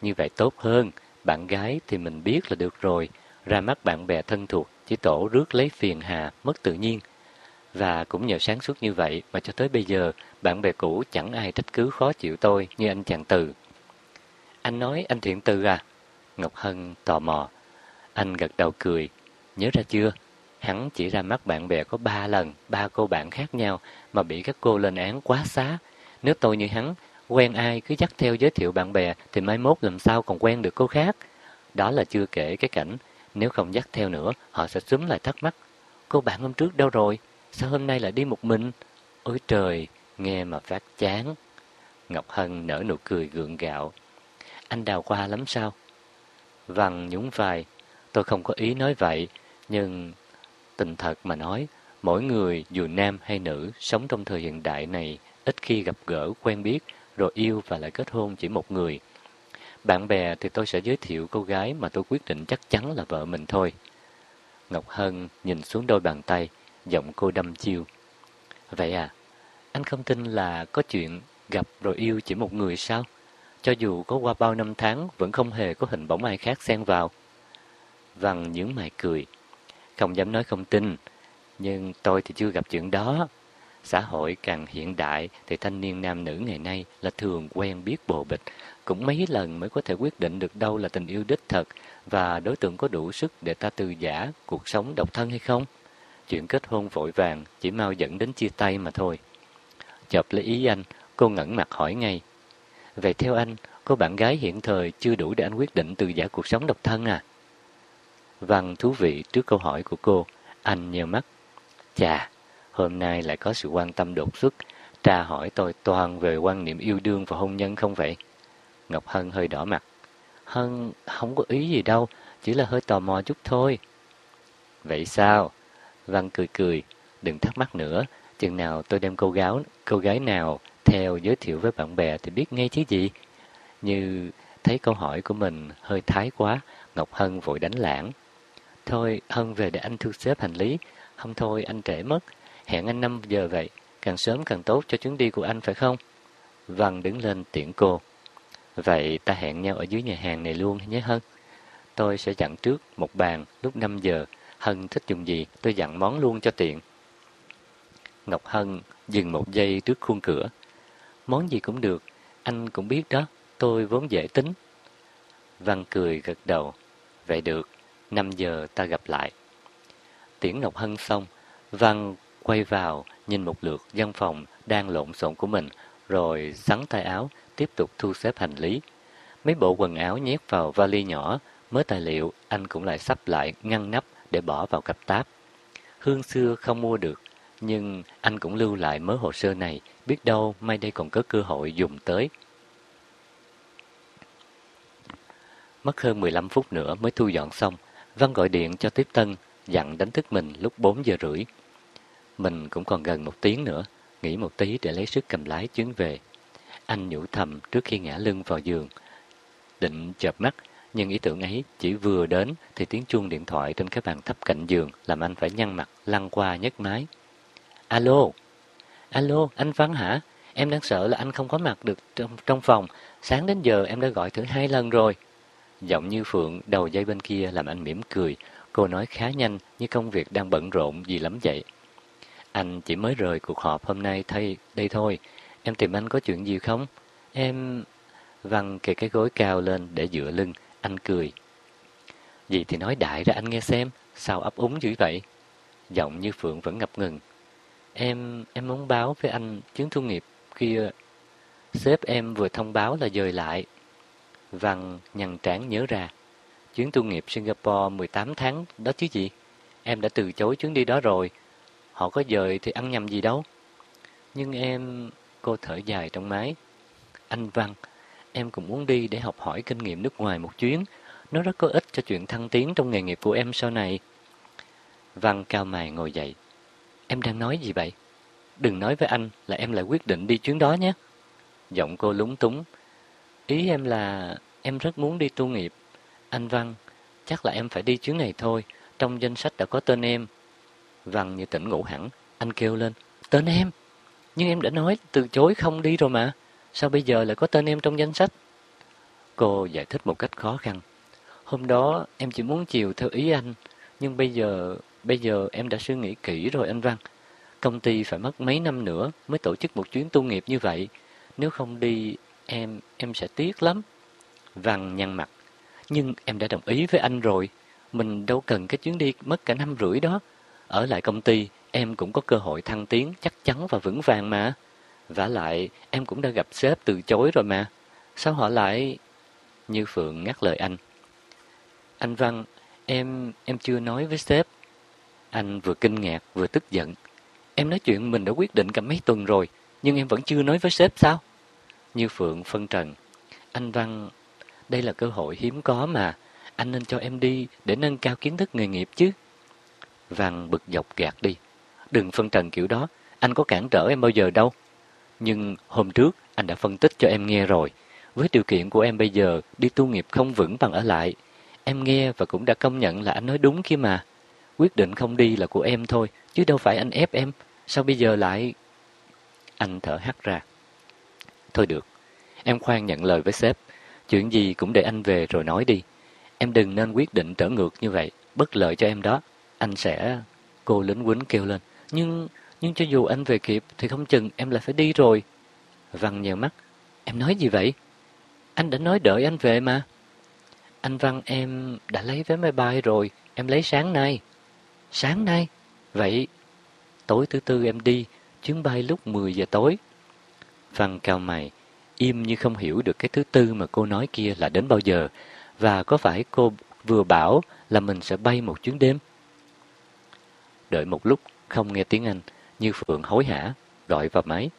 Như vậy tốt hơn, bạn gái thì mình biết là được rồi, ra mắt bạn bè thân thuộc, chỉ tổ rước lấy phiền hà, mất tự nhiên. Và cũng nhờ sáng suốt như vậy mà cho tới bây giờ, bạn bè cũ chẳng ai trách cứ khó chịu tôi như anh chàng Từ. Anh nói anh thiện Từ à? Ngọc Hân tò mò. Anh gật đầu cười. Nhớ ra chưa? Hắn chỉ ra mắt bạn bè có ba lần, ba cô bạn khác nhau mà bị các cô lên án quá xá. Nếu tôi như hắn, quen ai cứ dắt theo giới thiệu bạn bè thì mai mốt làm sao còn quen được cô khác. Đó là chưa kể cái cảnh, nếu không dắt theo nữa, họ sẽ xúm lại thắc mắc. Cô bạn hôm trước đâu rồi? Sao hôm nay lại đi một mình? Ôi trời, nghe mà phát chán. Ngọc Hân nở nụ cười gượng gạo. Anh đào qua lắm sao? Vằn nhún vai. Tôi không có ý nói vậy, nhưng tình thật mà nói, mỗi người dù nam hay nữ sống trong thời hiện đại này ít khi gặp gỡ, quen biết, rồi yêu và lại kết hôn chỉ một người. Bạn bè thì tôi sẽ giới thiệu cô gái mà tôi quyết định chắc chắn là vợ mình thôi. Ngọc Hân nhìn xuống đôi bàn tay, giọng cô đâm chiêu. Vậy à, anh không tin là có chuyện gặp rồi yêu chỉ một người sao? Cho dù có qua bao năm tháng vẫn không hề có hình bóng ai khác xen vào. Văn nhướng mày cười. Không dám nói không tin, nhưng tôi thì chưa gặp chuyện đó. Xã hội càng hiện đại thì thanh niên nam nữ ngày nay là thường quen biết bồ bịch, cũng mấy lần mới có thể quyết định được đâu là tình yêu đích thật và đối tượng có đủ sức để ta từ giả cuộc sống độc thân hay không. Chuyện kết hôn vội vàng chỉ mau dẫn đến chia tay mà thôi. Chợp lấy ý anh, cô ngẩn mặt hỏi ngay. Vậy theo anh, cô bạn gái hiện thời chưa đủ để anh quyết định từ giả cuộc sống độc thân à? Văn thú vị trước câu hỏi của cô, anh nhờ mắt. Chà, hôm nay lại có sự quan tâm đột xuất, tra hỏi tôi toàn về quan niệm yêu đương và hôn nhân không vậy? Ngọc Hân hơi đỏ mặt. Hân không có ý gì đâu, chỉ là hơi tò mò chút thôi. Vậy sao? Văn cười cười, đừng thắc mắc nữa, chừng nào tôi đem cô gái, cô gái nào theo giới thiệu với bạn bè thì biết ngay chứ gì. Như thấy câu hỏi của mình hơi thái quá, Ngọc Hân vội đánh lãng. Thôi, Hân về để anh thu xếp hành lý, không thôi anh trễ mất. Hẹn anh 5 giờ vậy, càng sớm càng tốt cho chuyến đi của anh phải không? Văn đứng lên tiễn cô. Vậy ta hẹn nhau ở dưới nhà hàng này luôn nhé Hân. Tôi sẽ dặn trước một bàn lúc 5 giờ. Hân thích dùng gì, tôi dặn món luôn cho tiện. Ngọc Hân dừng một giây trước khuôn cửa. Món gì cũng được, anh cũng biết đó, tôi vốn dễ tính. Văn cười gật đầu. Vậy được, 5 giờ ta gặp lại. Tiễn Ngọc Hân xong, Văn quay vào nhìn một lượt văn phòng đang lộn xộn của mình, rồi sắn tay áo, tiếp tục thu xếp hành lý. Mấy bộ quần áo nhét vào vali nhỏ, Mớ tài liệu anh cũng lại sắp lại ngăn nắp để bỏ vào cặp táp. Hương xưa không mua được, nhưng anh cũng lưu lại mớ hồ sơ này, biết đâu mai đây còn có cơ hội dùng tới. Mất hơn 15 phút nữa mới thu dọn xong, Văn gọi điện cho tiếp tân, dặn đánh thức mình lúc 4 giờ rưỡi. Mình cũng còn gần một tiếng nữa, nghỉ một tí để lấy sức cầm lái chuyến về. Anh nhủ thầm trước khi ngã lưng vào giường. Định chợp mắt, nhưng ý tưởng ấy chỉ vừa đến thì tiếng chuông điện thoại trên cái bàn thấp cạnh giường làm anh phải nhăn mặt, lăn qua nhấc máy. Alo, alo, anh Văn hả? Em đang sợ là anh không có mặt được trong, trong phòng. Sáng đến giờ em đã gọi thử hai lần rồi. Giọng như Phượng đầu dây bên kia làm anh mỉm cười. Cô nói khá nhanh như công việc đang bận rộn gì lắm vậy. Anh chỉ mới rời cuộc họp hôm nay thay đây thôi. Em tìm anh có chuyện gì không? Em... Văn kề cái gối cao lên để dựa lưng. Anh cười. gì thì nói đại ra anh nghe xem. Sao ấp úng dữ vậy? Giọng như Phượng vẫn ngập ngừng. Em... em muốn báo với anh chuyến thu nghiệp kia. Sếp em vừa thông báo là dời lại. Văn nhằn trán nhớ ra. Chuyến tu nghiệp Singapore 18 tháng, đó chứ gì? Em đã từ chối chuyến đi đó rồi. Họ có dời thì ăn nhầm gì đâu. Nhưng em... Cô thở dài trong máy. Anh Văn, em cũng muốn đi để học hỏi kinh nghiệm nước ngoài một chuyến. Nó rất có ích cho chuyện thăng tiến trong nghề nghiệp của em sau này. Văn cao mày ngồi dậy. Em đang nói gì vậy? Đừng nói với anh là em lại quyết định đi chuyến đó nhé. Giọng cô lúng túng. Ý em là em rất muốn đi tu nghiệp. Anh Văn, chắc là em phải đi chuyến này thôi. Trong danh sách đã có tên em. Văn như tỉnh ngủ hẳn. Anh kêu lên. Tên em? Nhưng em đã nói từ chối không đi rồi mà. Sao bây giờ lại có tên em trong danh sách? Cô giải thích một cách khó khăn. Hôm đó em chỉ muốn chiều theo ý anh. Nhưng bây giờ, bây giờ em đã suy nghĩ kỹ rồi anh Văn. Công ty phải mất mấy năm nữa mới tổ chức một chuyến tu nghiệp như vậy. Nếu không đi, em, em sẽ tiếc lắm. Văn nhăn mặt. Nhưng em đã đồng ý với anh rồi. Mình đâu cần cái chuyến đi mất cả năm rưỡi đó. Ở lại công ty, em cũng có cơ hội thăng tiến chắc chắn và vững vàng mà. vả lại, em cũng đã gặp sếp từ chối rồi mà. Sao họ lại... Như Phượng ngắt lời anh. Anh Văn, em em chưa nói với sếp. Anh vừa kinh ngạc vừa tức giận. Em nói chuyện mình đã quyết định cả mấy tuần rồi, nhưng em vẫn chưa nói với sếp sao? Như Phượng phân trần. Anh Văn, đây là cơ hội hiếm có mà. Anh nên cho em đi để nâng cao kiến thức nghề nghiệp chứ. Văn bực dọc gạt đi. Đừng phân trần kiểu đó, anh có cản trở em bao giờ đâu. Nhưng hôm trước anh đã phân tích cho em nghe rồi. Với điều kiện của em bây giờ đi tu nghiệp không vững bằng ở lại. Em nghe và cũng đã công nhận là anh nói đúng kia mà. Quyết định không đi là của em thôi, chứ đâu phải anh ép em. Sao bây giờ lại... Anh thở hắt ra. Thôi được, em khoan nhận lời với sếp. Chuyện gì cũng để anh về rồi nói đi. Em đừng nên quyết định trở ngược như vậy, bất lợi cho em đó. Anh sẽ... Cô lính quýnh kêu lên. Nhưng, nhưng cho dù anh về kịp thì không chừng em lại phải đi rồi. Văn nhờ mắt. Em nói gì vậy? Anh đã nói đợi anh về mà. Anh Văn em đã lấy vé máy bay rồi, em lấy sáng nay. Sáng nay? Vậy tối thứ tư em đi, chuyến bay lúc 10 giờ tối. Văn cao mày, im như không hiểu được cái thứ tư mà cô nói kia là đến bao giờ, và có phải cô vừa bảo là mình sẽ bay một chuyến đêm? Đợi một lúc, không nghe tiếng Anh, như Phượng hối hả, gọi vào máy.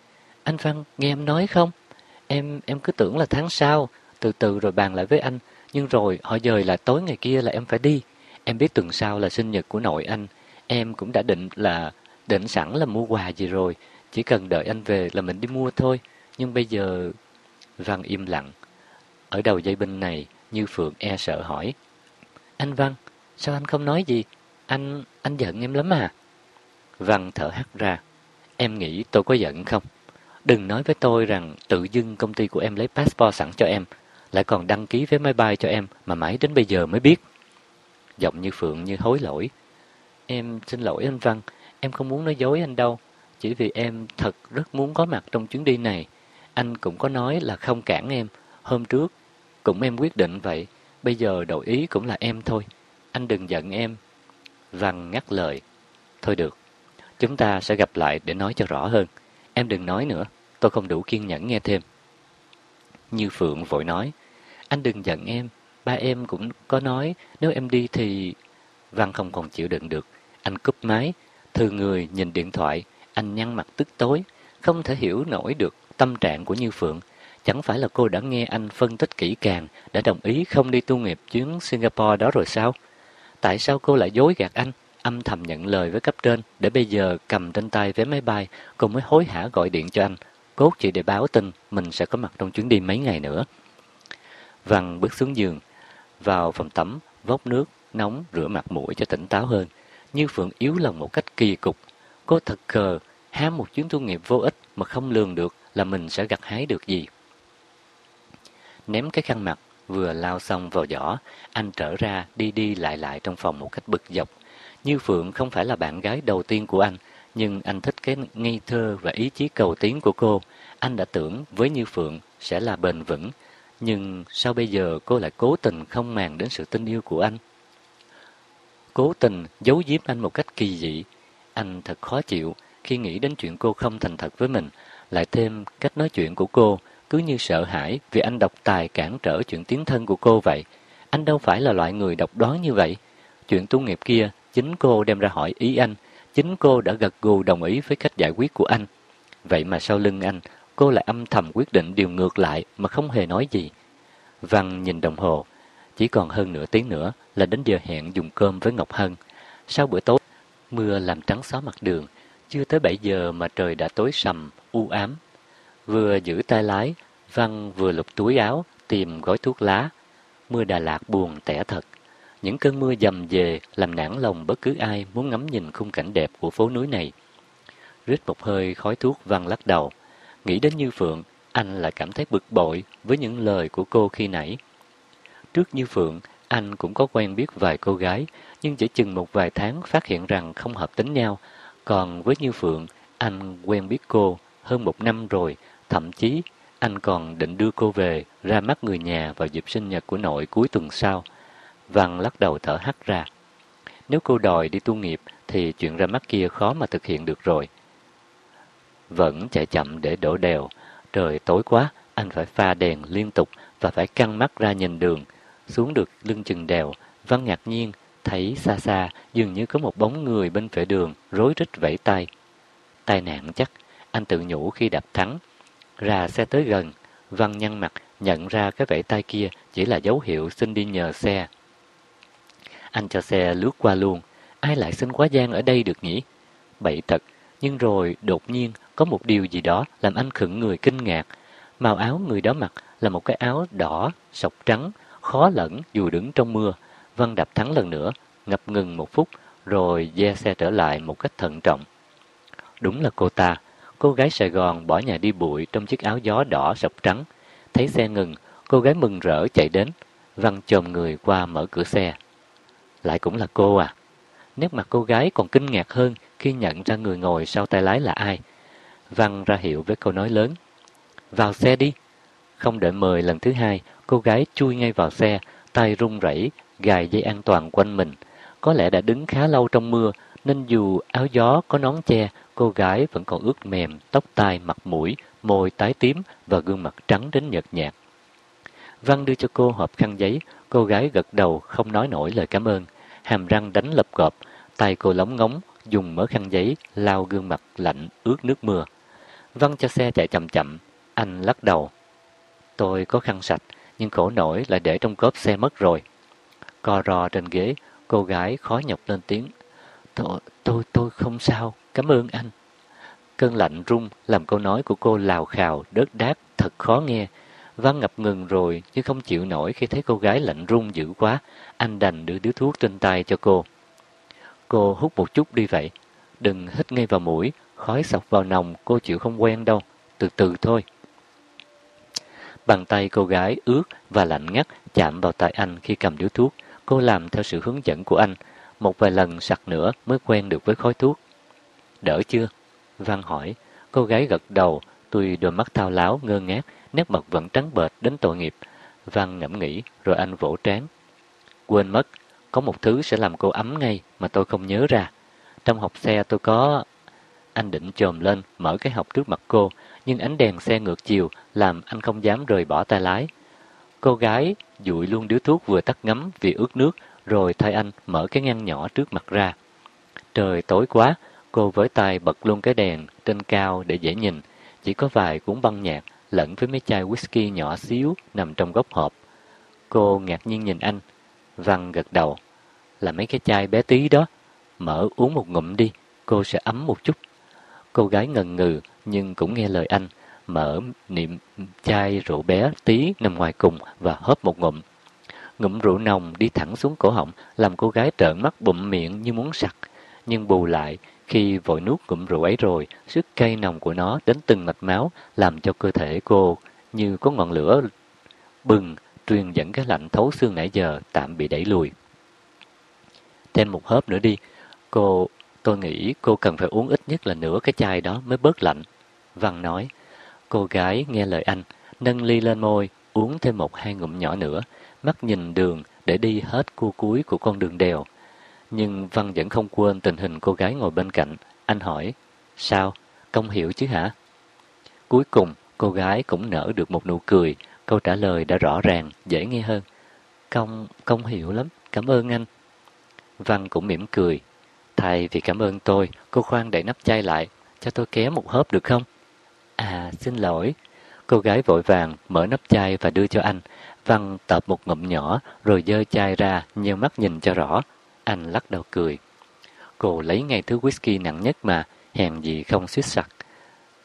Anh Văn, nghe em nói không? Em em cứ tưởng là tháng sau, từ từ rồi bàn lại với anh, nhưng rồi họ dời lại tối ngày kia là em phải đi. Em biết tuần sau là sinh nhật của nội anh, em cũng đã định là định sẵn là mua quà gì rồi, chỉ cần đợi anh về là mình đi mua thôi. Nhưng bây giờ... Văn im lặng. Ở đầu dây bên này, Như Phượng e sợ hỏi. Anh Văn, sao anh không nói gì? Anh, anh giận em lắm à? Văn thở hắt ra. Em nghĩ tôi có giận không? Đừng nói với tôi rằng tự dưng công ty của em lấy passport sẵn cho em, lại còn đăng ký vé máy bay cho em mà mãi đến bây giờ mới biết. Giọng như Phượng như hối lỗi. Em xin lỗi anh Văn, em không muốn nói dối anh đâu. Chỉ vì em thật rất muốn có mặt trong chuyến đi này. Anh cũng có nói là không cản em. Hôm trước, cũng em quyết định vậy. Bây giờ đổi ý cũng là em thôi. Anh đừng giận em. Văn ngắt lời. Thôi được, chúng ta sẽ gặp lại để nói cho rõ hơn. Em đừng nói nữa, tôi không đủ kiên nhẫn nghe thêm. Như Phượng vội nói, anh đừng giận em, ba em cũng có nói nếu em đi thì... Văn không còn chịu đựng được. Anh cúp máy, thư người nhìn điện thoại, anh nhăn mặt tức tối, không thể hiểu nổi được tâm trạng của Như Phượng. Chẳng phải là cô đã nghe anh phân tích kỹ càng, đã đồng ý không đi tu nghiệp chuyến Singapore đó rồi sao? Tại sao cô lại dối gạt anh, âm thầm nhận lời với cấp trên, để bây giờ cầm trên tay vé máy bay, cô mới hối hả gọi điện cho anh, cốt chỉ để báo tin mình sẽ có mặt trong chuyến đi mấy ngày nữa. Văn bước xuống giường, vào phòng tắm, vốc nước, nóng, rửa mặt mũi cho tỉnh táo hơn. Như Phượng yếu lòng một cách kỳ cục. Cô thật cờ, hám một chuyến tu nghiệp vô ích mà không lường được là mình sẽ gặt hái được gì. Ném cái khăn mặt, vừa lao xong vào giỏ, anh trở ra đi đi lại lại trong phòng một cách bực dọc. Như Phượng không phải là bạn gái đầu tiên của anh, nhưng anh thích cái ngây thơ và ý chí cầu tiến của cô. Anh đã tưởng với Như Phượng sẽ là bền vững, nhưng sao bây giờ cô lại cố tình không màng đến sự tình yêu của anh? Cố tình giấu giếm anh một cách kỳ dị. Anh thật khó chịu khi nghĩ đến chuyện cô không thành thật với mình, lại thêm cách nói chuyện của cô cứ như sợ hãi vì anh độc tài cản trở chuyện tiến thân của cô vậy. Anh đâu phải là loại người độc đoán như vậy. Chuyện tu nghiệp kia, chính cô đem ra hỏi ý anh, chính cô đã gật gù đồng ý với cách giải quyết của anh. Vậy mà sau lưng anh, cô lại âm thầm quyết định điều ngược lại mà không hề nói gì. Văn nhìn đồng hồ, chỉ còn hơn nửa tiếng nữa là đến giờ hẹn dùng cơm với Ngọc Hân. Sau bữa tối, mưa làm trắng xóa mặt đường, chưa tới 7 giờ mà trời đã tối sầm, u ám. Vừa giữ tay lái, Văn vừa lục túi áo tìm gói thuốc lá. Mưa Đà Lạt buồn tẻ thật. Những cơn mưa dầm về làm nản lòng bất cứ ai muốn ngắm nhìn khung cảnh đẹp của phố núi này. Rít một hơi khói thuốc Văn lắc đầu. Nghĩ đến Như Phượng, anh lại cảm thấy bực bội với những lời của cô khi nãy. Trước Như Phượng, anh cũng có quen biết vài cô gái, nhưng chỉ chừng một vài tháng phát hiện rằng không hợp tính nhau. Còn với Như Phượng, anh quen biết cô hơn một năm rồi, thậm chí anh còn định đưa cô về ra mắt người nhà vào dịp sinh nhật của nội cuối tuần sau. Văn lắc đầu thở hắt ra. Nếu cô đòi đi tu nghiệp thì chuyện ra mắt kia khó mà thực hiện được rồi. Vẫn chạy chậm để đổ đèo. Trời tối quá, anh phải pha đèn liên tục và phải căng mắt ra nhìn đường. Xuống được lưng chừng đèo, Văn ngạc nhiên thấy xa xa dường như có một bóng người bên vệ đường rối rít vẫy tay. Tai nạn chắc, anh tự nhủ khi đạp thắng. Ra xe tới gần, Văn nhăn mặt nhận ra cái vẫy tay kia chỉ là dấu hiệu xin đi nhờ xe. Anh cho xe lướt qua luôn, ai lại xin quá gian ở đây được nhỉ? Bậy thật, nhưng rồi đột nhiên có một điều gì đó làm anh khựng người kinh ngạc. Màu áo người đó mặc là một cái áo đỏ, sọc trắng, khó lẫn dù đứng trong mưa. Văn đạp thắng lần nữa, ngập ngừng một phút, rồi dê xe trở lại một cách thận trọng. Đúng là cô ta, cô gái Sài Gòn bỏ nhà đi bụi trong chiếc áo gió đỏ sọc trắng. Thấy xe ngừng, cô gái mừng rỡ chạy đến, Văn chồm người qua mở cửa xe. Lại cũng là cô à? Nét mặt cô gái còn kinh ngạc hơn khi nhận ra người ngồi sau tay lái là ai. Văn ra hiệu với câu nói lớn. Vào xe đi. Không đợi mời lần thứ hai, cô gái chui ngay vào xe, tay run rẩy, gài dây an toàn quanh mình. Có lẽ đã đứng khá lâu trong mưa, nên dù áo gió có nón che, cô gái vẫn còn ướt mềm, tóc tai, mặt mũi, môi tái tím và gương mặt trắng đến nhợt nhạt. Văn đưa cho cô hộp khăn giấy, cô gái gật đầu không nói nổi lời cảm ơn, hàm răng đánh lập gọp, tay cô lóng ngóng, dùng mớ khăn giấy lau gương mặt lạnh ướt nước mưa. Văn cho xe chạy chậm chậm, anh lắc đầu. Tôi có khăn sạch, nhưng khổ nổi lại để trong cốp xe mất rồi. Co rò trên ghế, cô gái khó nhọc lên tiếng. Tôi, tôi, tôi không sao, cảm ơn anh. Cơn lạnh rung làm câu nói của cô lào khào, đớt đát, thật khó nghe. Văn ngập ngừng rồi, nhưng không chịu nổi khi thấy cô gái lạnh rung dữ quá. Anh đành đưa điếu thuốc trên tay cho cô. Cô hút một chút đi vậy. Đừng hít ngay vào mũi, khói sọc vào nòng cô chịu không quen đâu. Từ từ thôi. Bàn tay cô gái ướt và lạnh ngắt chạm vào tay anh khi cầm điếu thuốc. Cô làm theo sự hướng dẫn của anh. Một vài lần sặc nữa mới quen được với khói thuốc. Đỡ chưa? Văn hỏi. Cô gái gật đầu, tuy đôi mắt thao láo, ngơ ngác, nét mặt vẫn trắng bệch đến tội nghiệp. Văn ngẫm nghĩ, rồi anh vỗ trán. Quên mất, có một thứ sẽ làm cô ấm ngay mà tôi không nhớ ra. Trong hộp xe tôi có... Anh định trồm lên, mở cái hộp trước mặt cô, nhưng ánh đèn xe ngược chiều làm anh không dám rời bỏ tay lái. Cô gái dụi luôn điếu thuốc vừa tắt ngấm vì ướt nước, rồi thay anh mở cái ngăn nhỏ trước mặt ra. Trời tối quá, cô với tay bật luôn cái đèn trên cao để dễ nhìn. Chỉ có vài cuốn băng nhạc lẫn với mấy chai whisky nhỏ xíu nằm trong góc hộp. Cô ngạc nhiên nhìn anh. Văn gật đầu. Là mấy cái chai bé tí đó. Mở uống một ngụm đi, cô sẽ ấm một chút. Cô gái ngần ngừ nhưng cũng nghe lời anh. Mở niệm chai rượu bé tí nằm ngoài cùng và hớp một ngụm. Ngụm rượu nồng đi thẳng xuống cổ họng làm cô gái trợn mắt bụm miệng như muốn sặc. Nhưng bù lại, khi vội nuốt ngụm rượu ấy rồi, sức cay nồng của nó đến từng mạch máu làm cho cơ thể cô như có ngọn lửa bừng truyền dẫn cái lạnh thấu xương nãy giờ tạm bị đẩy lùi. Thêm một hớp nữa đi, cô, tôi nghĩ cô cần phải uống ít nhất là nửa cái chai đó mới bớt lạnh. Văn nói, cô gái nghe lời anh, nâng ly lên môi, uống thêm một hai ngụm nhỏ nữa, mắt nhìn đường để đi hết cua cuối của con đường đèo. Nhưng Văn vẫn không quên tình hình cô gái ngồi bên cạnh. Anh hỏi, sao, công hiểu chứ hả? Cuối cùng, cô gái cũng nở được một nụ cười, Câu trả lời đã rõ ràng, dễ nghe hơn. Công, công hiểu lắm, cảm ơn anh. Văn cũng mỉm cười. Thầy vì cảm ơn tôi, cô khoan đẩy nắp chai lại, cho tôi ké một hớp được không? À, xin lỗi. Cô gái vội vàng mở nắp chai và đưa cho anh. Văn tập một ngụm nhỏ rồi dơ chai ra, nheo mắt nhìn cho rõ. Anh lắc đầu cười. Cô lấy ngay thứ whisky nặng nhất mà, hèn gì không suýt sặc.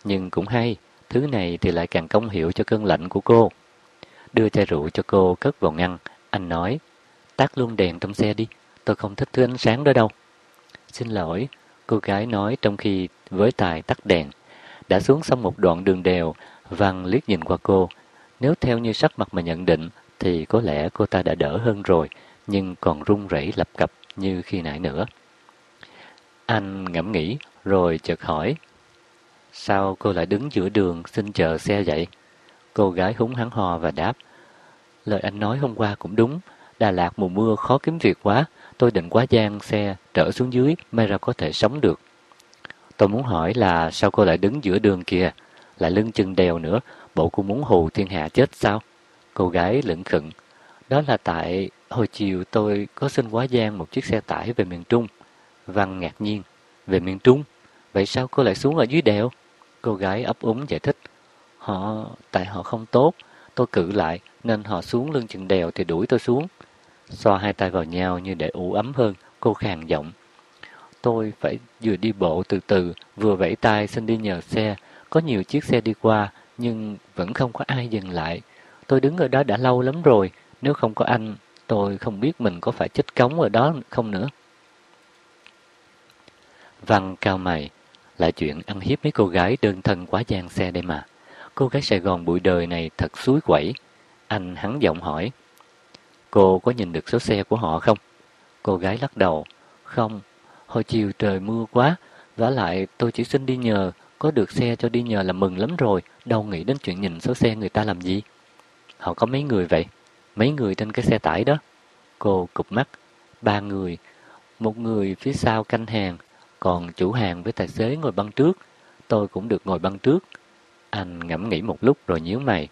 Nhưng cũng hay, thứ này thì lại càng công hiệu cho cơn lạnh của cô đưa chai rượu cho cô cất vào ngăn. Anh nói, tắt luôn đèn trong xe đi, tôi không thích thứ ánh sáng đó đâu. Xin lỗi, cô gái nói trong khi với tài tắt đèn. Đã xuống xong một đoạn đường đèo, Văn liếc nhìn qua cô. Nếu theo như sắc mặt mà nhận định, thì có lẽ cô ta đã đỡ hơn rồi, nhưng còn run rẩy lập cập như khi nãy nữa. Anh ngẫm nghĩ, rồi chợt hỏi, Sao cô lại đứng giữa đường xin chờ xe vậy? Cô gái húng hắn hò và đáp, Lời anh nói hôm qua cũng đúng, Đà Lạt mùa mưa khó kiếm việc quá, tôi định quá gian xe trở xuống dưới, may ra có thể sống được. Tôi muốn hỏi là sao cô lại đứng giữa đường kìa, lại lưng chừng đèo nữa, bộ cô muốn hù thiên hạ chết sao? Cô gái lững khựng. Đó là tại hồi chiều tôi có xin quá gian một chiếc xe tải về miền Trung. Văn ngạc nhiên. Về miền Trung? Vậy sao cô lại xuống ở dưới đèo? Cô gái ấp úng giải thích. Họ, tại họ không tốt, tôi cự lại, nên họ xuống lưng chừng đèo thì đuổi tôi xuống. Xoa hai tay vào nhau như để ủ ấm hơn, cô khàn giọng. Tôi phải vừa đi bộ từ từ, vừa vẫy tay xin đi nhờ xe. Có nhiều chiếc xe đi qua, nhưng vẫn không có ai dừng lại. Tôi đứng ở đó đã lâu lắm rồi, nếu không có anh, tôi không biết mình có phải chết cống ở đó không nữa. Văn cao mày, là chuyện ăn hiếp mấy cô gái đơn thân quá gian xe đây mà. Cô gái Sài Gòn bụi đời này thật suối quẩy. Anh hắn giọng hỏi. Cô có nhìn được số xe của họ không? Cô gái lắc đầu. Không, hồi chiều trời mưa quá. vả lại tôi chỉ xin đi nhờ. Có được xe cho đi nhờ là mừng lắm rồi. Đâu nghĩ đến chuyện nhìn số xe người ta làm gì. Họ có mấy người vậy? Mấy người trên cái xe tải đó. Cô cụp mắt. Ba người. Một người phía sau canh hàng. Còn chủ hàng với tài xế ngồi băng trước. Tôi cũng được ngồi băng trước. Anh ngẫm nghĩ một lúc rồi nhíu mày.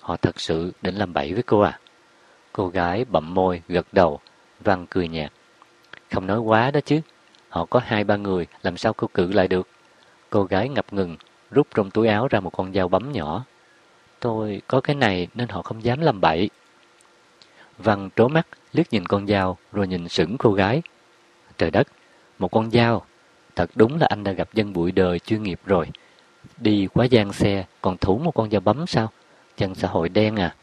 Họ thật sự định làm bậy với cô à? Cô gái bậm môi, gật đầu, Văn cười nhạt. Không nói quá đó chứ. Họ có hai ba người, làm sao cô cự lại được? Cô gái ngập ngừng, rút trong túi áo ra một con dao bấm nhỏ. Tôi có cái này nên họ không dám làm bậy. Văn trố mắt, liếc nhìn con dao, rồi nhìn sững cô gái. Trời đất, một con dao. Thật đúng là anh đã gặp dân bụi đời chuyên nghiệp rồi. Đi quá gian xe, còn thủ một con dao bấm sao? Chân xã hội đen à?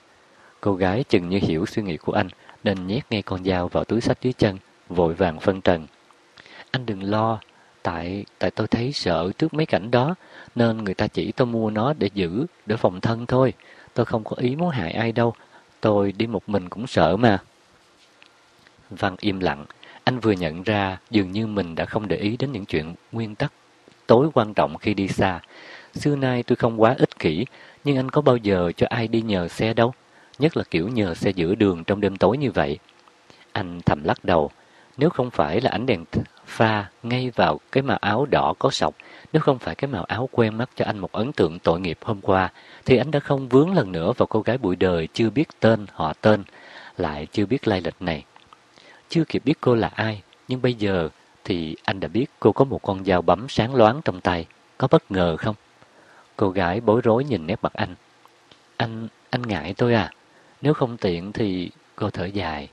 Cô gái chừng như hiểu suy nghĩ của anh, nên nhét ngay con dao vào túi sách dưới chân, vội vàng phân trần. Anh đừng lo, tại tại tôi thấy sợ trước mấy cảnh đó, nên người ta chỉ tôi mua nó để giữ, để phòng thân thôi. Tôi không có ý muốn hại ai đâu, tôi đi một mình cũng sợ mà. Văn im lặng, anh vừa nhận ra dường như mình đã không để ý đến những chuyện nguyên tắc tối quan trọng khi đi xa. Xưa nay tôi không quá ích kỷ, nhưng anh có bao giờ cho ai đi nhờ xe đâu, nhất là kiểu nhờ xe giữa đường trong đêm tối như vậy. Anh thầm lắc đầu, nếu không phải là ánh đèn pha ngay vào cái màu áo đỏ có sọc. Nếu không phải cái màu áo quen mắt cho anh một ấn tượng tội nghiệp hôm qua, thì anh đã không vướng lần nữa vào cô gái bụi đời chưa biết tên, họ tên, lại chưa biết lai lịch này. Chưa kịp biết cô là ai, nhưng bây giờ thì anh đã biết cô có một con dao bấm sáng loáng trong tay. Có bất ngờ không? Cô gái bối rối nhìn nét mặt anh. Anh, anh ngại tôi à? Nếu không tiện thì cô thở dài.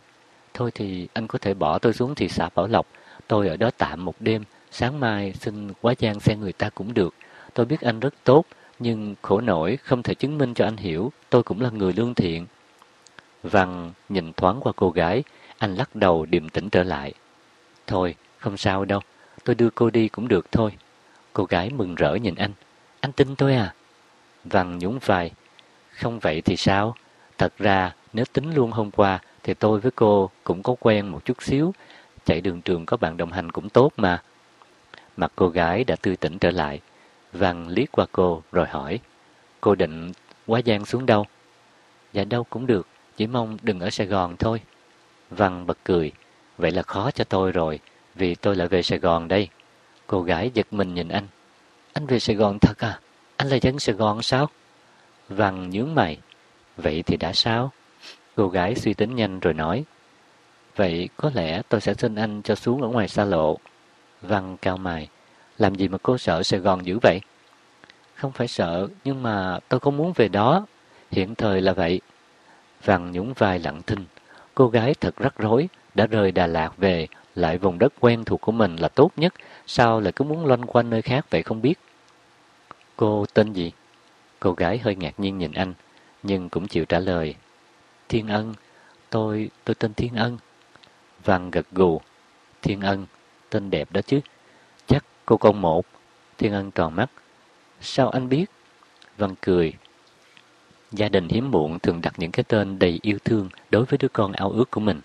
Thôi thì anh có thể bỏ tôi xuống thị xã Bảo Lộc. Tôi ở đó tạm một đêm. Sáng mai xin quá giang xe người ta cũng được. Tôi biết anh rất tốt, nhưng khổ nổi không thể chứng minh cho anh hiểu tôi cũng là người lương thiện. Văn nhìn thoáng qua cô gái, anh lắc đầu điềm tĩnh trở lại. Thôi, không sao đâu, tôi đưa cô đi cũng được thôi. Cô gái mừng rỡ nhìn anh. Anh tin tôi à? Văn nhún vai. Không vậy thì sao? Thật ra, nếu tính luôn hôm qua, thì tôi với cô cũng có quen một chút xíu. Chạy đường trường có bạn đồng hành cũng tốt mà. Mặt cô gái đã tươi tỉnh trở lại. Văn liếc qua cô rồi hỏi. Cô định quá giang xuống đâu? Dạ đâu cũng được, chỉ mong đừng ở Sài Gòn thôi. Văn bật cười. Vậy là khó cho tôi rồi, vì tôi lại về Sài Gòn đây. Cô gái giật mình nhìn anh. Anh về Sài Gòn thật à? Anh là dân Sài Gòn sao? Văn nhướng mày. Vậy thì đã sao? Cô gái suy tính nhanh rồi nói. Vậy có lẽ tôi sẽ xin anh cho xuống ở ngoài xa lộ. Văn cao mày. Làm gì mà cô sợ Sài Gòn dữ vậy? Không phải sợ, nhưng mà tôi không muốn về đó. Hiện thời là vậy. Văn nhún vai lặng thinh. Cô gái thật rắc rối, đã rời Đà Lạt về, lại vùng đất quen thuộc của mình là tốt nhất, sao lại cứ muốn loanh quanh nơi khác vậy không biết. Cô tên gì? Cô gái hơi ngạc nhiên nhìn anh, nhưng cũng chịu trả lời. Thiên Ân, tôi, tôi tên Thiên Ân. Văn gật gù. Thiên Ân, tên đẹp đó chứ. Chắc cô con một. Thiên Ân tròn mắt. Sao anh biết? Văn cười. Gia đình hiếm muộn thường đặt những cái tên đầy yêu thương đối với đứa con ao ước của mình.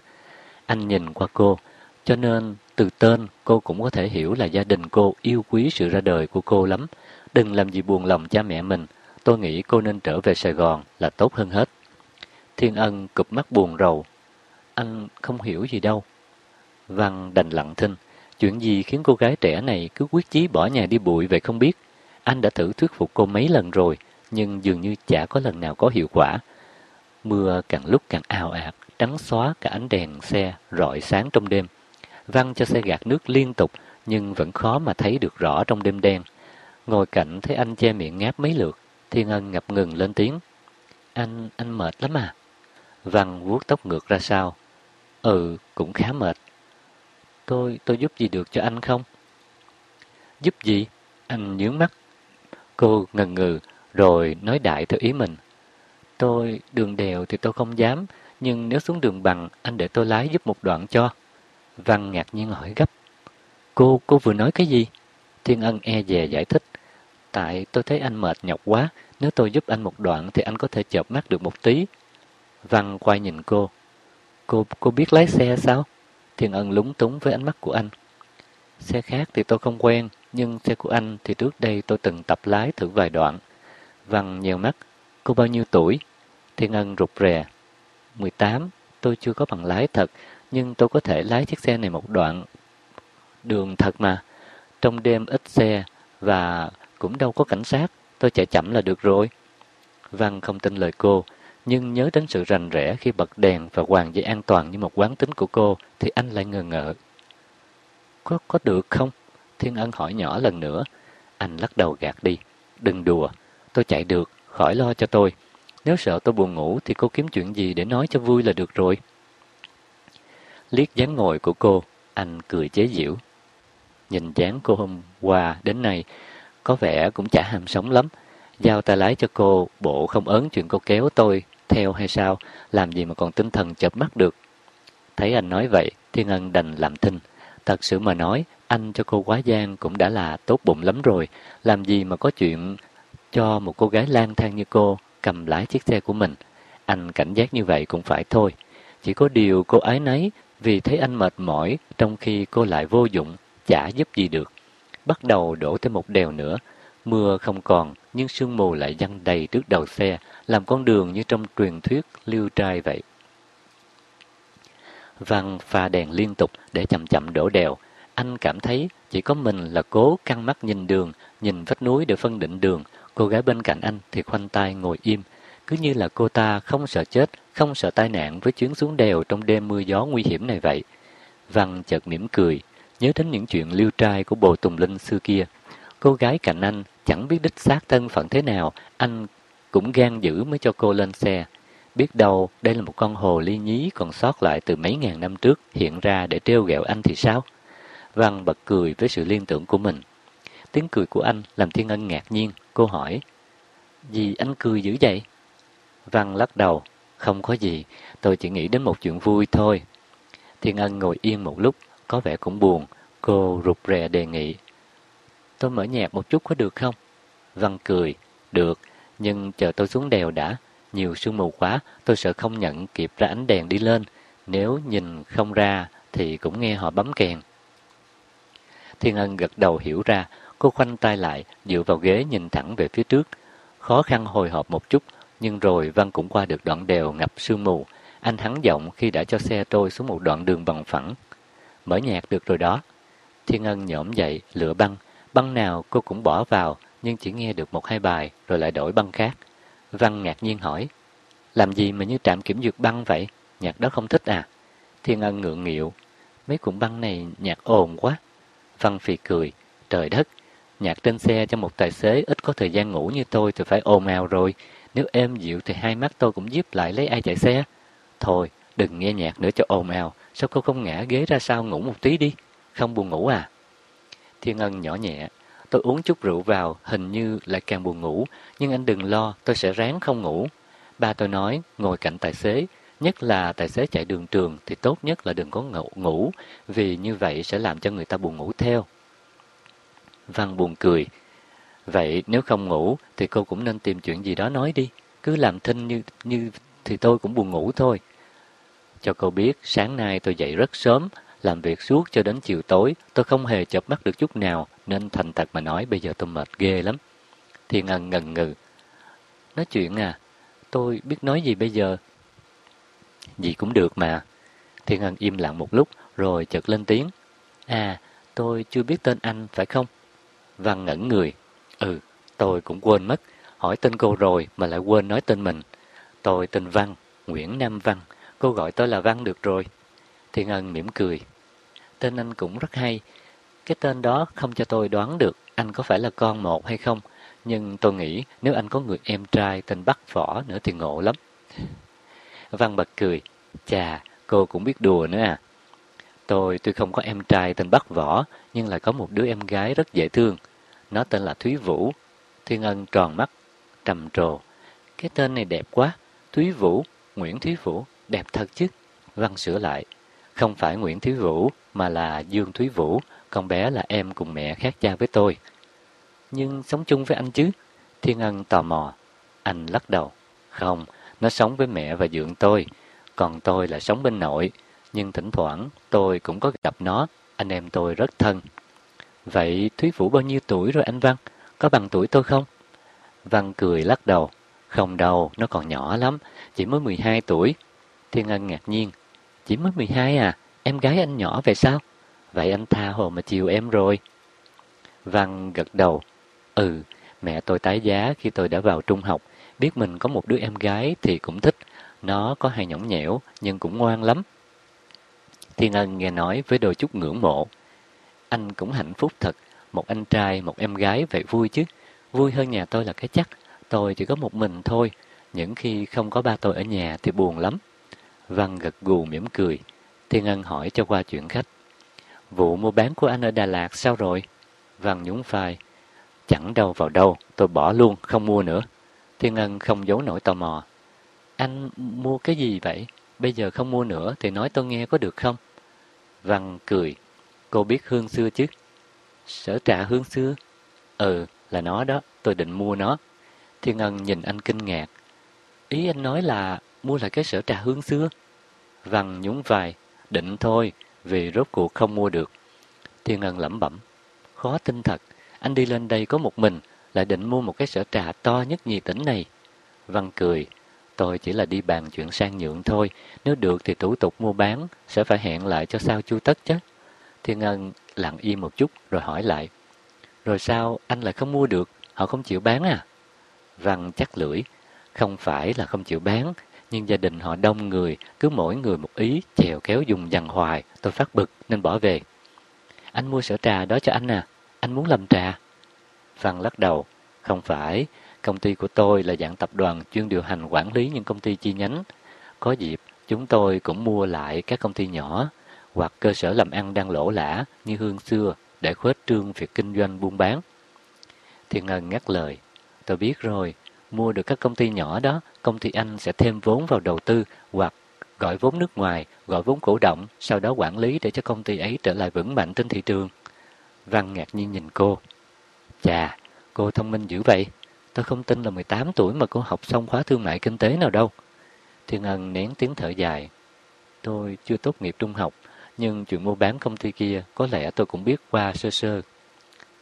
Anh nhìn qua cô, cho nên từ tên cô cũng có thể hiểu là gia đình cô yêu quý sự ra đời của cô lắm. Đừng làm gì buồn lòng cha mẹ mình, tôi nghĩ cô nên trở về Sài Gòn là tốt hơn hết. Thiên Ân cụp mắt buồn rầu. Anh không hiểu gì đâu. Văn đành lặng thinh. Chuyện gì khiến cô gái trẻ này cứ quyết chí bỏ nhà đi bụi vậy không biết. Anh đã thử thuyết phục cô mấy lần rồi, nhưng dường như chả có lần nào có hiệu quả. Mưa càng lúc càng ào ạt, trắng xóa cả ánh đèn xe rọi sáng trong đêm. Văn cho xe gạt nước liên tục, nhưng vẫn khó mà thấy được rõ trong đêm đen. Ngồi cạnh thấy anh che miệng ngáp mấy lượt, Thiên Ân ngập ngừng lên tiếng. Anh, anh mệt lắm à? Văn vuốt tóc ngược ra sau. Ừ, cũng khá mệt. Tôi, tôi giúp gì được cho anh không? Giúp gì? Anh nhướng mắt. Cô ngần ngừ, rồi nói đại theo ý mình. Tôi, đường đèo thì tôi không dám, nhưng nếu xuống đường bằng, anh để tôi lái giúp một đoạn cho. Văn ngạc nhiên hỏi gấp. Cô, cô vừa nói cái gì? Thiên Ân e dè giải thích. Tại tôi thấy anh mệt nhọc quá, nếu tôi giúp anh một đoạn thì anh có thể chợp mắt được một tí. Văn quay nhìn cô. Cô, cô biết lái xe sao? Thiên Ân lúng túng với ánh mắt của anh. Xe khác thì tôi không quen, nhưng xe của anh thì trước đây tôi từng tập lái thử vài đoạn. Văn nhiều mắt. Cô bao nhiêu tuổi? Thiên Ân rụt rè. 18. Tôi chưa có bằng lái thật, nhưng tôi có thể lái chiếc xe này một đoạn. Đường thật mà. Trong đêm ít xe và cũng đâu có cảnh sát. Tôi chạy chậm là được rồi. Văn không tin lời cô, nhưng nhớ đến sự rành rẽ khi bật đèn và hoàng dây an toàn như một quán tính của cô, thì anh lại ngờ ngợ. Có, có được không? Thiên Ân hỏi nhỏ lần nữa. Anh lắc đầu gạt đi. Đừng đùa, tôi chạy được, khỏi lo cho tôi. Nếu sợ tôi buồn ngủ thì cô kiếm chuyện gì để nói cho vui là được rồi. Liếc dáng ngồi của cô, anh cười chế giễu. Nhìn dáng cô hôm qua đến nay, có vẻ cũng chả ham sống lắm. Giao ta lái cho cô, bộ không ớn chuyện cô kéo tôi theo hay sao, làm gì mà còn tinh thần chợp mắt được. Thấy anh nói vậy, Thiên Ân đành làm thinh. Thật sự mà nói, anh cho cô quá gian cũng đã là tốt bụng lắm rồi. Làm gì mà có chuyện cho một cô gái lang thang như cô cầm lái chiếc xe của mình. Anh cảnh giác như vậy cũng phải thôi. Chỉ có điều cô ái nấy vì thấy anh mệt mỏi trong khi cô lại vô dụng, chả giúp gì được. Bắt đầu đổ thêm một đèo nữa. Mưa không còn, nhưng sương mù lại dăng đầy trước đầu xe, làm con đường như trong truyền thuyết liêu trai vậy. Văn pha đèn liên tục để chậm chậm đổ đèo. Anh cảm thấy chỉ có mình là cố căng mắt nhìn đường, nhìn vách núi để phân định đường. Cô gái bên cạnh anh thì khoanh tay ngồi im, cứ như là cô ta không sợ chết, không sợ tai nạn với chuyến xuống đèo trong đêm mưa gió nguy hiểm này vậy. Văn chợt mỉm cười, nhớ đến những chuyện liêu trai của bồ Tùng Linh xưa kia. Cô gái cạnh anh chẳng biết đích xác thân phận thế nào, anh cũng gan dữ mới cho cô lên xe. Biết đâu đây là một con hồ ly nhí còn sót lại từ mấy ngàn năm trước hiện ra để trêu ghẹo anh thì sao? Văn bật cười với sự liên tưởng của mình. Tiếng cười của anh làm Thiên Ân ngạc nhiên. Cô hỏi, Gì anh cười dữ vậy? Văn lắc đầu, không có gì, tôi chỉ nghĩ đến một chuyện vui thôi. Thiên Ân ngồi yên một lúc, có vẻ cũng buồn. Cô rụt rè đề nghị, tôi mở nhạc một chút có được không? Văn cười, được, nhưng chờ tôi xuống đèo đã. Nhiều sương mù quá, tôi sợ không nhận kịp ra ánh đèn đi lên. Nếu nhìn không ra thì cũng nghe họ bấm kèn. Thiên Ân gật đầu hiểu ra, cô khoanh tay lại, dựa vào ghế nhìn thẳng về phía trước. Khó khăn hồi hộp một chút, nhưng rồi Văn cũng qua được đoạn đèo ngập sương mù. Anh hắn giọng khi đã cho xe trôi xuống một đoạn đường bằng phẳng. Mở nhạc được rồi đó. Thiên Ân nhổm dậy, lửa băng. Băng nào cô cũng bỏ vào, nhưng chỉ nghe được một hai bài, rồi lại đổi băng khác. Văn ngạc nhiên hỏi, làm gì mà như trạm kiểm duyệt băng vậy? Nhạc đó không thích à? Thiên Ân ngượng nghịu, mấy cuộn băng này nhạc ồn quá. Văn phì cười, trời đất, nhạc trên xe cho một tài xế ít có thời gian ngủ như tôi thì phải ồn ào rồi. Nếu êm dịu thì hai mắt tôi cũng díp lại lấy ai chạy xe. Thôi, đừng nghe nhạc nữa cho ồn ào, sao cô không ngã ghế ra sau ngủ một tí đi? Không buồn ngủ à? Thiên Ân nhỏ nhẹ, tôi uống chút rượu vào, hình như lại càng buồn ngủ, nhưng anh đừng lo, tôi sẽ ráng không ngủ. Ba tôi nói, ngồi cạnh tài xế, nhất là tài xế chạy đường trường thì tốt nhất là đừng có ngủ, ngủ vì như vậy sẽ làm cho người ta buồn ngủ theo. Văn buồn cười. Vậy nếu không ngủ thì cô cũng nên tìm chuyện gì đó nói đi, cứ làm thinh như như thì tôi cũng buồn ngủ thôi. Cho cô biết, sáng nay tôi dậy rất sớm, làm việc suốt cho đến chiều tối, tôi không hề chợp mắt được chút nào, nên thành thật mà nói bây giờ tôi mệt ghê lắm. Thiên Ân ngần ngừ. Nói chuyện à, tôi biết nói gì bây giờ? Gì cũng được mà. Thiên Ân im lặng một lúc, rồi chợt lên tiếng. À, tôi chưa biết tên anh, phải không? Văn ngẩn người. Ừ, tôi cũng quên mất. Hỏi tên cô rồi mà lại quên nói tên mình. Tôi tên Văn, Nguyễn Nam Văn. Cô gọi tôi là Văn được rồi. Thiên Ân mỉm cười. Tên anh cũng rất hay. Cái tên đó không cho tôi đoán được anh có phải là con một hay không. Nhưng tôi nghĩ nếu anh có người em trai tên Bắc Võ nữa thì ngộ lắm. Văn bật cười. Chà, cô cũng biết đùa nữa à. Tôi tuy không có em trai tên Bắc Võ, nhưng lại có một đứa em gái rất dễ thương. Nó tên là Thúy Vũ. Thiên Ân tròn mắt, trầm trồ. Cái tên này đẹp quá. Thúy Vũ, Nguyễn Thúy Vũ, đẹp thật chứ. Văn sửa lại. Không phải Nguyễn Thúy Vũ, mà là Dương Thúy Vũ, con bé là em cùng mẹ khác cha với tôi. Nhưng sống chung với anh chứ? Thiên Ân tò mò. Anh lắc đầu. Không, nó sống với mẹ và dưỡng tôi, còn tôi là sống bên nội. Nhưng thỉnh thoảng tôi cũng có gặp nó, anh em tôi rất thân. Vậy Thúy Vũ bao nhiêu tuổi rồi anh Văn? Có bằng tuổi tôi không? Văn cười lắc đầu. Không đâu, nó còn nhỏ lắm, chỉ mới 12 tuổi. Thiên Ân ngạc nhiên. Chỉ mới 12 à? Em gái anh nhỏ vậy sao? Vậy anh tha hồ mà chiều em rồi. Văn gật đầu. Ừ, mẹ tôi tái giá khi tôi đã vào trung học. Biết mình có một đứa em gái thì cũng thích. Nó có hay nhõng nhẽo, nhưng cũng ngoan lắm. Thiên Ân nghe nói với đôi chút ngưỡng mộ. Anh cũng hạnh phúc thật. Một anh trai, một em gái vậy vui chứ. Vui hơn nhà tôi là cái chắc. Tôi chỉ có một mình thôi. Những khi không có ba tôi ở nhà thì buồn lắm. Văn gật gù mỉm cười. Thiên Ân hỏi cho qua chuyện khách. Vụ mua bán của anh ở Đà Lạt sao rồi? Văn nhún vai. Chẳng đâu vào đâu, tôi bỏ luôn, không mua nữa. Thiên Ân không giấu nổi tò mò. Anh mua cái gì vậy? Bây giờ không mua nữa thì nói tôi nghe có được không? Văn cười. Cô biết hương xưa chứ? Sở trà hương xưa? Ừ, là nó đó, tôi định mua nó. Thiên Ân nhìn anh kinh ngạc. Ý anh nói là mua lại cái sở trà hương xưa? Văn nhún vai. Định thôi, vì rốt cuộc không mua được. Thiên Ân lẩm bẩm. Khó tin thật, anh đi lên đây có một mình, lại định mua một cái sở trà to nhất nhì tỉnh này. Văn cười. Tôi chỉ là đi bàn chuyện sang nhượng thôi, nếu được thì thủ tục mua bán, sẽ phải hẹn lại cho sao chu tất chứ. Thiên Ân lặng im một chút rồi hỏi lại. Rồi sao anh lại không mua được? Họ không chịu bán à? Văn chắc lưỡi. Không phải là không chịu bán, nhưng gia đình họ đông người, cứ mỗi người một ý, chèo kéo dùng dằn hoài, tôi phát bực nên bỏ về. Anh mua sữa trà đó cho anh à, anh muốn làm trà. Văn lắc đầu, không phải, công ty của tôi là dạng tập đoàn chuyên điều hành quản lý những công ty chi nhánh. Có dịp, chúng tôi cũng mua lại các công ty nhỏ, hoặc cơ sở làm ăn đang lỗ lã như hương xưa để khuếch trương việc kinh doanh buôn bán. Thiên Ngân ngắt lời, tôi biết rồi, mua được các công ty nhỏ đó, công ty anh sẽ thêm vốn vào đầu tư hoặc gọi vốn nước ngoài, gọi vốn cổ động, sau đó quản lý để cho công ty ấy trở lại vững mạnh trên thị trường. Văn ngạc nhiên nhìn cô. Chà, cô thông minh dữ vậy. Tôi không tin là 18 tuổi mà cô học xong khóa thương mại kinh tế nào đâu. Thiên Ân nén tiếng thở dài. Tôi chưa tốt nghiệp trung học, nhưng chuyện mua bán công ty kia có lẽ tôi cũng biết qua sơ sơ.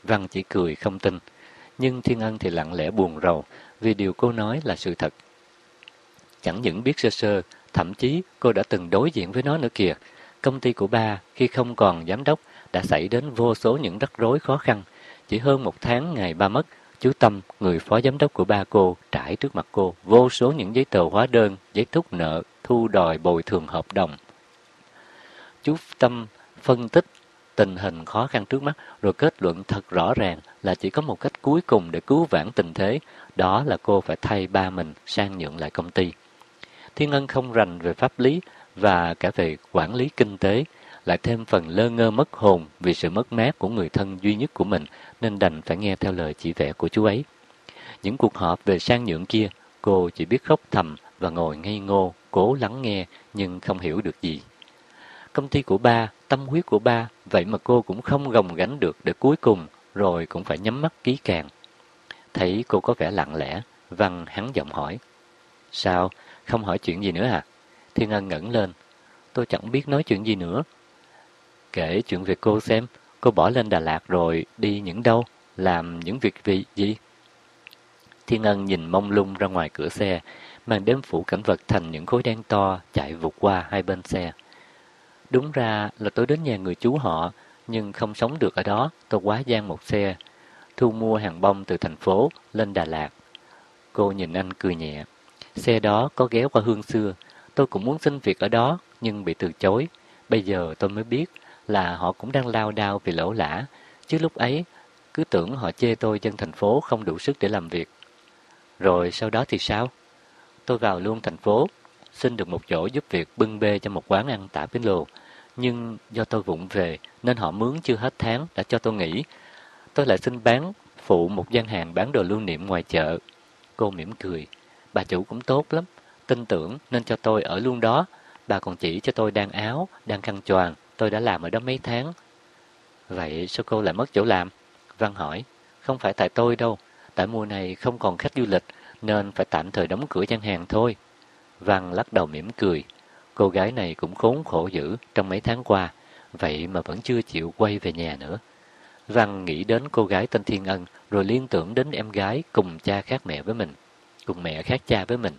Văn chỉ cười không tin, nhưng Thiên Ân thì lặng lẽ buồn rầu vì điều cô nói là sự thật. Chẳng những biết sơ sơ, thậm chí cô đã từng đối diện với nó nữa kìa. Công ty của ba khi không còn giám đốc đã xảy đến vô số những rắc rối khó khăn. Chỉ hơn một tháng ngày ba mất, chú Tâm, người phó giám đốc của ba cô, trải trước mặt cô vô số những giấy tờ hóa đơn, giấy thúc nợ, thu đòi bồi thường hợp đồng. Chú Tâm phân tích tình hình khó khăn trước mắt rồi kết luận thật rõ ràng là chỉ có một cách cuối cùng để cứu vãn tình thế, đó là cô phải thay ba mình sang nhượng lại công ty. Thiên Ngân không rành về pháp lý và cả về quản lý kinh tế, lại thêm phần lơ ngơ mất hồn vì sự mất mát của người thân duy nhất của mình nên đành phải nghe theo lời chỉ vẽ của chú ấy. Những cuộc họp về sang nhượng kia, cô chỉ biết khóc thầm và ngồi ngây ngô, cố lắng nghe nhưng không hiểu được gì. Công ty của ba, tâm huyết của ba, vậy mà cô cũng không gồng gánh được để cuối cùng rồi cũng phải nhắm mắt ký càng. Thấy cô có vẻ lặng lẽ, Văn hắn giọng hỏi. Sao, không hỏi chuyện gì nữa à? Thiên Ân ngẩng lên. Tôi chẳng biết nói chuyện gì nữa. Kể chuyện về cô xem, cô bỏ lên Đà Lạt rồi đi những đâu, làm những việc gì gì? Thiên Ân nhìn mông lung ra ngoài cửa xe, màn đêm phủ cảnh vật thành những khối đen to chạy vụt qua hai bên xe. Đúng ra là tôi đến nhà người chú họ, nhưng không sống được ở đó, tôi quá gian một xe, thu mua hàng bông từ thành phố lên Đà Lạt. Cô nhìn anh cười nhẹ. Xe đó có ghé qua hương xưa, tôi cũng muốn xin việc ở đó, nhưng bị từ chối. Bây giờ tôi mới biết là họ cũng đang lao đao vì lỗ lã, chứ lúc ấy cứ tưởng họ chê tôi dân thành phố không đủ sức để làm việc. Rồi sau đó thì sao? Tôi vào luôn thành phố, xin được một chỗ giúp việc bưng bê cho một quán ăn tả bến lồ. Nhưng do tôi vụng về nên họ mướn chưa hết tháng đã cho tôi nghỉ. Tôi lại xin bán phụ một gian hàng bán đồ lưu niệm ngoài chợ. Cô mỉm cười. Bà chủ cũng tốt lắm, tin tưởng nên cho tôi ở luôn đó. Bà còn chỉ cho tôi đan áo, đan khăn choàng, tôi đã làm ở đó mấy tháng. Vậy sao cô lại mất chỗ làm? Văn hỏi, không phải tại tôi đâu, tại mùa này không còn khách du lịch nên phải tạm thời đóng cửa gian hàng thôi. Văn lắc đầu mỉm cười, cô gái này cũng khốn khổ dữ trong mấy tháng qua, vậy mà vẫn chưa chịu quay về nhà nữa. Văn nghĩ đến cô gái tên Thiên Ân rồi liên tưởng đến em gái cùng cha khác mẹ với mình, cùng mẹ khác cha với mình.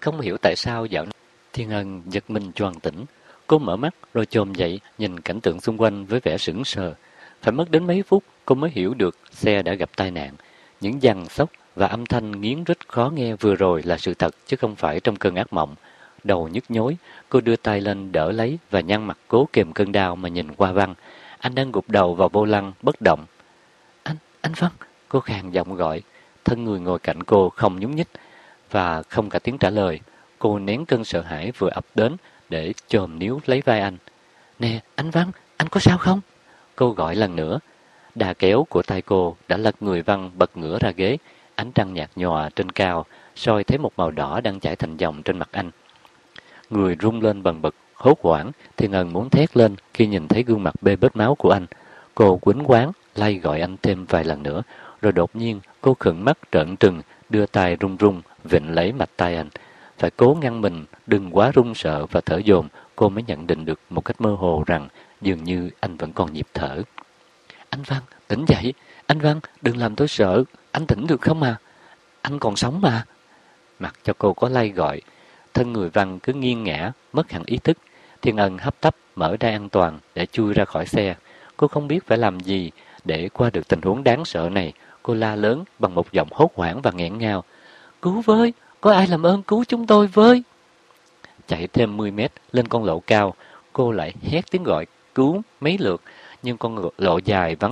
Không hiểu tại sao dạo Thiên Ân giật mình choàng tỉnh, cô mở mắt rồi chồm dậy nhìn cảnh tượng xung quanh với vẻ sững sờ. Phải mất đến mấy phút cô mới hiểu được xe đã gặp tai nạn. Những dằn sóc và âm thanh nghiến rít khó nghe vừa rồi là sự thật chứ không phải trong cơn ác mộng. Đầu nhức nhối, cô đưa tay lên đỡ lấy và nhăn mặt cố kềm cơn đau mà nhìn qua văn. Anh đang gục đầu vào vô lăng, bất động. Anh, anh Văn, cô khàn giọng gọi. Thân người ngồi cạnh cô không nhúng nhích và không cả tiếng trả lời. Cô nén cơn sợ hãi vừa ập đến để chồm níu lấy vai anh. Nè, anh Văn, anh có sao không? Cô gọi lần nữa. Đà kéo của tay cô đã lật người Văn bật ngửa ra ghế. Ánh trăng nhạt nhòa trên cao, soi thấy một màu đỏ đang chảy thành dòng trên mặt anh. Người rung lên bần bật, hốt hoảng, thì ngần muốn thét lên khi nhìn thấy gương mặt bê bết máu của anh. Cô quýnh quán, lay gọi anh thêm vài lần nữa, rồi đột nhiên cô khẩn mắt trợn trừng, đưa tay run run, vịnh lấy mặt tay anh. Phải cố ngăn mình, đừng quá run sợ và thở dồn, cô mới nhận định được một cách mơ hồ rằng dường như anh vẫn còn nhịp thở. Anh Văn, tỉnh dậy, anh Văn, đừng làm tôi sợ, anh tỉnh được không à? Anh còn sống mà. Mặc cho cô có lay gọi, thân người Văn cứ nghiêng ngã, mất hẳn ý thức. Thiên Ân hấp tấp mở ra an toàn để chui ra khỏi xe. Cô không biết phải làm gì để qua được tình huống đáng sợ này. Cô la lớn bằng một giọng hốt hoảng và nghẹn ngào. Cứu với! Có ai làm ơn cứu chúng tôi với! Chạy thêm 10 mét lên con lộ cao, cô lại hét tiếng gọi cứu mấy lượt, nhưng con lộ dài vắng